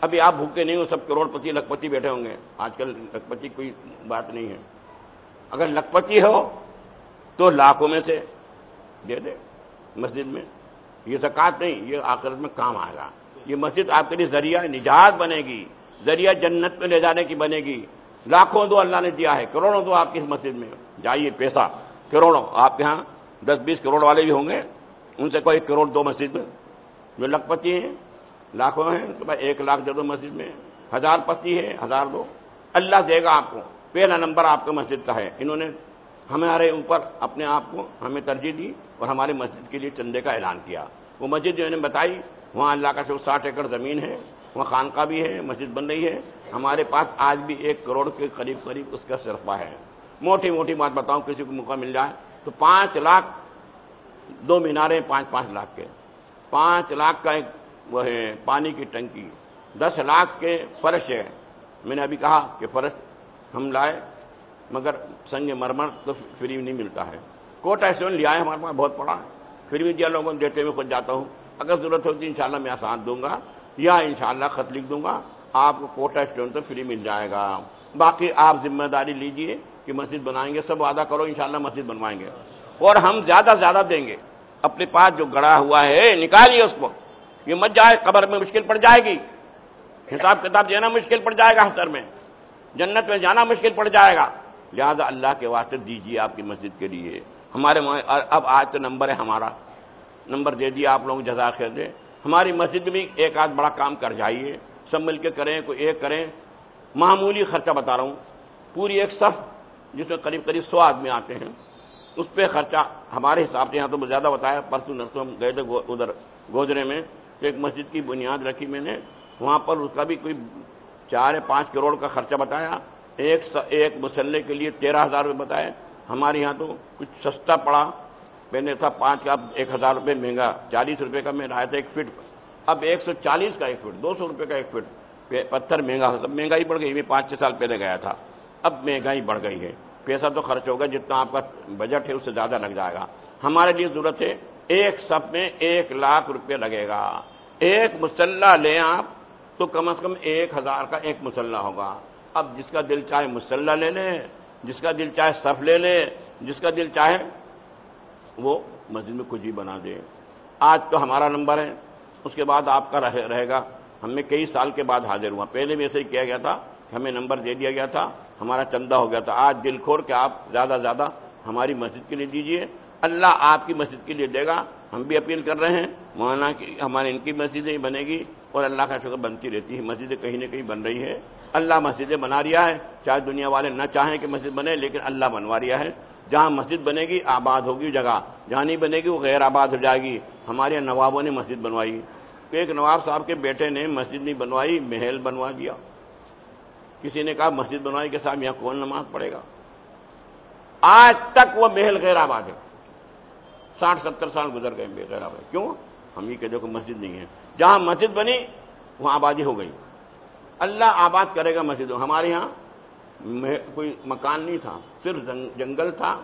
ابھی آپ بھوکے نہیں ہو، سب کروڑ پتی، لکھ پتی بیٹھے ہوں گے۔ آج کل لکھ پتی کوئی بات نہیں ہے۔ اگر لکھ پتی ہو تو لاکھوں میں سے دے دے، مسجد میں۔ یہ زکات نہیں، یہ آخرت میں کام آئے گا۔ یہ مسجد آپ کے لیے ذریعہ نجات بنے گی۔ ذریعہ جنت میں لے جانے کی بنے گی۔ لاکھوں دو اللہ نے دیا ہے، کروڑوں دو آپ کی اس مسجد میں۔ جائیے پیسہ۔ کروڑوں، آپ کے ہاں دس بیس کروڑ والے بھی ہوں گے۔ ان سے کوئی کروڑ دو مسجد میں جو لکھ پتی ہیں، لاکھوں ہیں، تو ایک لاکھ دے دو مسجد میں۔ ہزار پتی ہے ہزار دو۔ اللہ دے گا آپ کو۔ پہلا نمبر آپ کے مسجد کا ہے۔ انہوں نے ہمارے اوپر اپنے آپ کو ہمیں ترجیح دی اور ہماری مسجد کے لیے چندے کا اعلان کیا۔ وہ مسجد جو نے بتائی، وہاں اللہ کا شکر ساٹھ ایکڑ زمین ہے، وہاں خانقاہ بھی ہے، مسجد بن رہی ہے۔ ہمارے پاس آج بھی ایک کروڑ کے قریب قریب اس کا صرفہ ہے۔ موٹی موٹی بات بتاؤں، کسی کو موقع مل جائے تو پانچ لاکھ دو مینارے پانچ پانچ لاکھ کے۔ پانچ لاکھ کا ایک وہ ہے پانی کی ٹنکی۔ دس لاکھ کے فرش ہے میں نے ابھی کہا کہ فرش ہم لائے مگر سنگ مرمر تو فری نہیں ملتا ہے۔ کوٹا اسٹون لیا ہے ہمارے پاس بہت پڑا ہے۔ پھر بھی دیا لوگوں کو دیتے ہوئے خود جاتا ہوں۔ اگر ضرورت ہوتی ان شاء اللہ میں آسان دوں گا۔ یا انشاءاللہ خط لکھ دوں گا۔ آپ کو کوٹا اسٹون تو فری مل جائے گا۔ باقی آپ ذمہ داری لیجیے کہ مسجد بنائیں گے۔ سب وعدہ کرو، انشاءاللہ مسجد بنوائیں گے۔ اور ہم زیادہ زیادہ دیں گے۔ اپنے پاس جو گڑا ہوا ہے، نکالیے اس کو۔ یہ مت جائے، قبر میں مشکل پڑ جائے گی۔ حساب کتاب دینا مشکل پڑ جائے گا حسر میں۔ جنت میں جانا مشکل پڑ جائے گا۔ لہذا اللہ کے واسطے دیجیے آپ کی مسجد کے لیے۔ ہمارے اب آج تو نمبر ہے ہمارا۔ نمبر دے دیا آپ لوگ جزا خیر دے۔ ہماری مسجد میں بھی ایک آدھ بڑا کام کر جائیے۔ سب مل کے کریں، کوئی ایک کریں۔ معمولی خرچہ بتا رہا ہوں۔ پوری ایک صف جس میں قریب قریب سو آدمی آتے ہیں۔ اس پہ خرچہ ہمارے حساب سے یہاں تو زیادہ بتایا، پرسوں نرسوں ہم گئے تھے ادھر گوجرے میں۔ تو ایک مسجد کی بنیاد رکھی میں نے۔ وہاں پر اس کا بھی کوئی چار پانچ کروڑ کا خرچہ بتایا۔ ایک ایک مسلح کے لیے تیرہ ہزار روپے بتائے۔ ہمارے یہاں تو کچھ سستا پڑا۔ پہلے تھا پانچ کا ایک ہزار روپے مہنگا، چالیس روپے کا میں رہا تھا ایک فٹ۔ اب ایک سو چالیس کا ایک فٹ، دو سو روپے کا ایک فٹ۔ پتھر مہنگا سب مہنگائی بڑھ گئی۔ میں پانچ چھ سال پہلے گیا تھا۔ اب مہنگائی بڑھ گئی ہے۔ پیسہ تو خرچ ہوگا، جتنا آپ کا بجٹ ہے اس سے زیادہ لگ جائے گا۔ ہمارے لیے ضرورت ہے، ایک سب میں ایک لاکھ روپے لگے گا۔ ایک مسلح لیں آپ تو کم از کم ایک ہزار کا ایک مسلح ہوگا۔ اب جس کا دل چاہے مسلح لے لیں، جس کا دل چاہے صف لے لے جس کا دل چاہے وہ مسجد میں کچھ بھی بنا دے۔ آج تو ہمارا نمبر ہے، اس کے بعد آپ کا رہے گا۔ ہم میں کئی سال کے بعد حاضر ہوا۔ پہلے بھی ایسے ہی کیا گیا تھا، کہ ہمیں نمبر دے دیا گیا تھا، ہمارا چندہ ہو گیا تھا۔ آج دل کھور کے آپ زیادہ زیادہ ہماری مسجد کے لیے دیجیے اللہ آپ کی مسجد کے لیے دے گا۔ ہم بھی اپیل کر رہے ہیں، مولانا کی، ہمارے ان کی مسجدیں بنے گی۔ اور اللہ کا شکر بنتی رہتی ہے۔ مسجدیں کہیں نہ کہیں بن رہی ہے اللہ مسجدیں بنا رہا ہے۔ چاہے دنیا والے نہ چاہیں کہ مسجد بنے، لیکن اللہ بنوا رہا ہے۔ جہاں مسجد بنے گی، آباد ہوگی جگہ۔ جہاں نہیں بنے گی، وہ غیر آباد ہو جائے گی۔ ہمارے نوابوں نے مسجد بنوائی۔ ایک نواب صاحب کے بیٹے نے مسجد نہیں بنوائی، محل بنوا دیا۔ کسی نے کہا مسجد بنوائی کے ساتھ یہاں کون نماز پڑے گا؟ آج تک وہ محل غیر آباد ہے۔ ساٹھ ستر سال گزر گئے غیر آباد۔ کیوں؟ ہم یہ کہتے کہ مسجد نہیں ہے۔ جہاں مسجد بنی، وہاں آبادی ہو گئی۔ اللہ آباد کرے گا مسجد ہمارے یہاں کوئی مکان نہیں تھا۔ صرف جنگل تھا۔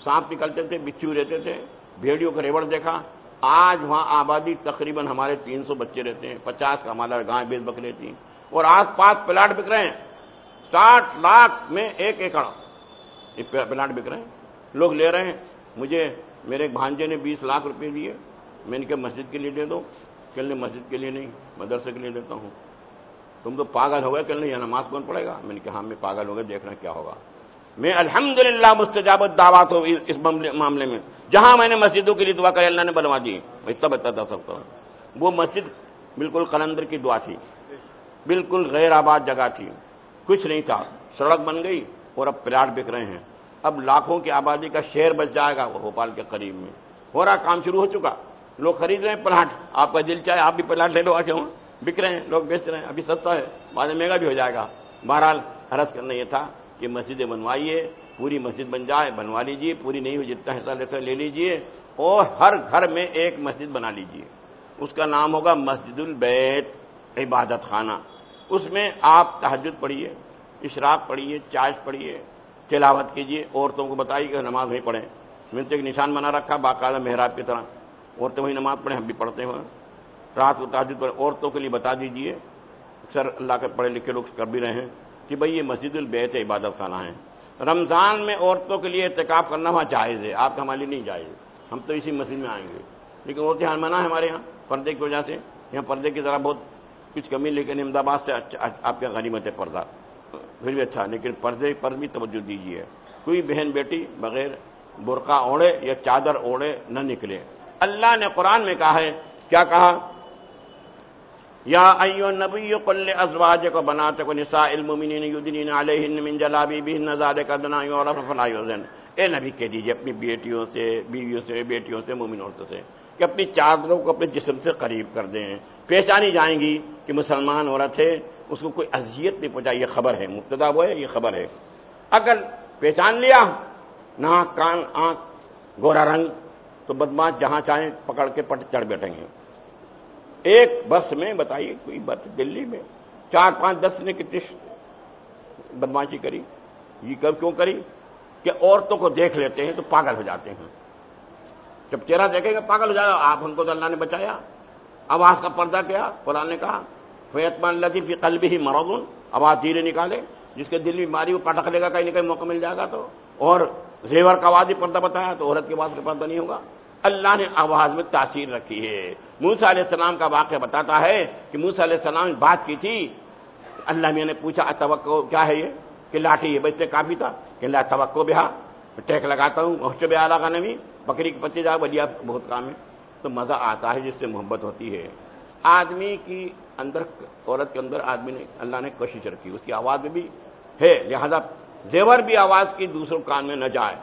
سانپ نکلتے تھے، بچھو رہتے تھے۔ بھیڑیوں کا ریوڑ دیکھا۔ آج وہاں آبادی تقریباً ہمارے تین سو بچے رہتے ہیں۔ پچاس کا ہمارا گائے، بیس بکرے تھی اور آس پاس پلاٹ بک رہے ہیں۔ ساٹھ لاکھ میں ایک ایکڑ پلاٹ بک رہے ہیں۔ لوگ لے رہے ہیں۔ مجھے میرے ایک بھانجے نے بیس لاکھ روپے دیے۔ میں نے کہا مسجد کے لیے دے دو، کل مسجد کے لیے نہیں، مدرسے کے لیے دیتا ہوں۔ تم تو پاگل ہو گئے کل نہیں نماز کون پڑے گا؟ میں نے کہا ہاں میں پاگل ہو گئے دیکھنا کیا ہوگا۔ میں الحمد للہ مستجابت دعوات ہو اس معاملے میں۔ جہاں میں نے مسجدوں کے لیے دعا کری، اللہ نے بنوا دی۔ میں اتنا بتا سکتا ہوں وہ مسجد بالکل قلندر کی دعا تھی۔ بالکل غیر آباد جگہ تھی۔ کچھ نہیں تھا۔ سڑک بن گئی اور اب پلاٹ بک رہے ہیں۔ اب لاکھوں کی آبادی کا شہر بچ جائے گا۔ وہ بھوپال کے قریب میں۔ ہو رہا کام شروع ہو چکا۔ لوگ خرید رہے ہیں پلاٹ۔ آپ کا دل چاہے آپ بھی پلاٹ لے لو، آ جاؤ بک رہے ہیں، لوگ بیچ رہے ہیں، ابھی سستا ہے۔ بعد میں مہنگا بھی ہو جائے گا۔ بہرحال حرض کرنا یہ تھا کہ مسجدیں بنوائیے، پوری مسجد بن جائے، بنوا لیجیے پوری نہیں ہوئی جتنا حصہ لیتا لے لیجیے اور ہر گھر میں ایک مسجد بنا لیجیے اس کا نام ہوگا مسجد البیت عبادت خانہ۔ اس میں آپ تحجد پڑھیے، اشراق پڑھیے چاش پڑھیے، تلاوت کیجیے عورتوں کو بتائیے کہ نماز نہیں پڑھیں۔ میں نے ایک نشان بنا رکھا، باقاعدہ محراب کی طرح۔ عورتیں وہی نماز پڑھیں، ہم بھی پڑھتے ہیں رات کو تاجد پر عورتوں کے لیے بتا دیجیے اکثر اللہ کے پڑھے لکھے لوگ کر بھی رہے ہیں کہ بھئی یہ مسجد البیت عبادت خانہ ہے رمضان میں عورتوں کے لیے احتکاب کرنا وہاں جائز ہے، آپ کا ہمارے لیے نہیں جائز۔ ہم تو اسی مسجد میں آئیں گے۔ لیکن عورتیں ہاں منع ہے ہمارے یہاں، پردے کی وجہ سے۔ یہاں پردے کی ذرا بہت کچھ کمی، لیکن احمدآباد سے اچھا- اچھا- آپ کا غنیمت ہے پردہ۔ پھر بھی اچھا لیکن پردے پر بھی توجہ دیجیے کوئی بہن بیٹی بغیر برقع اوڑے یا چادر اوڑے نہ نکلے۔ اللہ نے قرآن میں کہا ہے، کیا کہا؟ یا ایو نبی قل ازواج کو بناتے کو نساء المؤمنین یدنین علیہن من جلابی بہن نزاد کدنا یعرف فلا یوزن اے نبی کہہ دیجیے اپنی بیٹیوں سے، بیویوں سے، بیٹیوں سے، مومن عورتوں سے، کہ اپنی چادروں کو اپنے جسم سے قریب کر دیں۔ پہچانی جائیں گی کہ مسلمان عورت ہے، اس کو کوئی اذیت نہیں پہنچائی، یہ خبر ہے، مبتدا وہ ہے، یہ خبر ہے۔ اگر پہچان لیا، ناک، کان، آنکھ، گورا رنگ تو بدماش جہاں چاہیں پکڑ کے پٹ چڑھ بیٹھیں گے۔ ایک بس میں بتائیے کوئی بس دلی میں؟ چار پانچ دس نے کتنی بدماشی کری؟ یہ کب کیوں کری؟ کہ عورتوں کو دیکھ لیتے ہیں تو پاگل ہو جاتے ہیں۔ جب چہرہ دیکھیں گے پاگل ہو جائے گا، آپ ان کو تو اللہ نے بچایا۔ آواز کا پردہ کیا؟ قرآن نے کہا فیتمان لطیف قلب ہی مرغن آواز دھیرے نکالے، جس کے دل میں ماری وہ پٹک لے گا، کہیں نہ کہیں موقع مل جائے گا تو۔ اور زیور کا آواز ہی پردہ بتایا تو عورت کے بعد کا پردہ نہیں ہوگا۔ اللہ نے آواز میں تاثیر رکھی ہے۔ موسا علیہ السلام کا واقعہ بتاتا ہے کہ موسا علیہ السلام نے بات کی تھی۔ اللہ میں نے پوچھا توقع کیا ہے یہ؟ کہ لاٹھی یہ بچتے کافی تھا؟ کہ اللہ توقع بہا، ٹیک لگاتا ہوں محسوس بہا لگانے بھی بکری کے پتے جا بڑھیا، بہت کام ہے۔ تو مزہ آتا ہے جس سے محبت ہوتی ہے۔ آدمی کی اندر، عورت کے اندر آدمی نے، اللہ نے کوشش رکھی، اس کی آواز میں بھی ہے۔ لہذا زیور بھی آواز کی دوسروں کان میں نہ جائے۔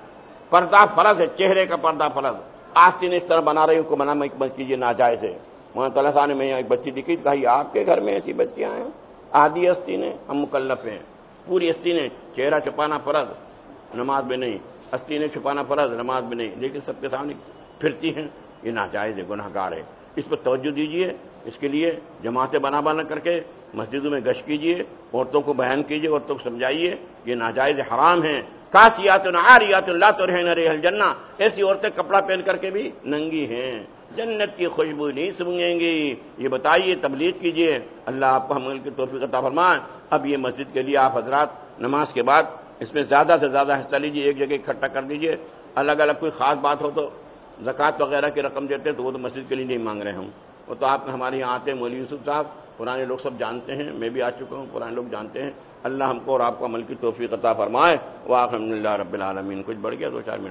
پردہ فرض ہے، چہرے کا پردہ فرض۔ آستین اس طرح بنا رہی ہوں کو بنا میں کیجیے ناجائز ہے۔ وہاں تعالیٰ صاحب نے میں ایک بچی دکھی کہا آپ کے گھر میں ایسی بچیاں ہیں؟ آدھی ہستی نے ہم مکلف ہیں۔ پوری ہستی نے چہرہ چھپانا فرض، نماز میں نہیں۔ ہستی نے چھپانا فرض، نماز میں نہیں۔ لیکن سب کے سامنے پھرتی ہیں، یہ ناجائز ہے گناہ گار ہے۔ اس پر توجہ دیجیے اس کے لیے جماعتیں بنا بنا کر کے مسجدوں میں گشت کیجیے عورتوں کو بیان کیجیے عورتوں کو سمجھائیے یہ ناجائز حرام ہیں۔ کاسیات ناریات اللہ تو رہنا رہے جنا ایسی عورتیں کپڑا پہن کر کے بھی ننگی ہیں۔ جنت کی خوشبو نہیں سنگیں گی۔ یہ بتائیے، تبلیغ کیجیے اللہ آپ کو حمل کی توفیق عطا فرمائے۔ اب یہ مسجد کے لیے آپ حضرات نماز کے بعد اس میں زیادہ سے زیادہ حصہ لیجیے ایک جگہ اکٹھا کر دیجیے الگ الگ کوئی خاص بات ہو تو زکوٰۃ وغیرہ کی رقم دیتے تو وہ تو مسجد کے لیے نہیں مانگ رہے ہوں۔ وہ تو آپ ہمارے یہاں آتے ہیں، مولوی یوسف صاحب، پرانے لوگ سب جانتے ہیں، میں بھی آ چکا ہوں، پرانے لوگ جانتے ہیں۔ اللہ ہم کو اور آپ کو عمل کی توفیق عطا فرمائے۔ وہ الحمد للہ رب العالمین۔ کچھ بڑھ گیا، دو چار منٹ۔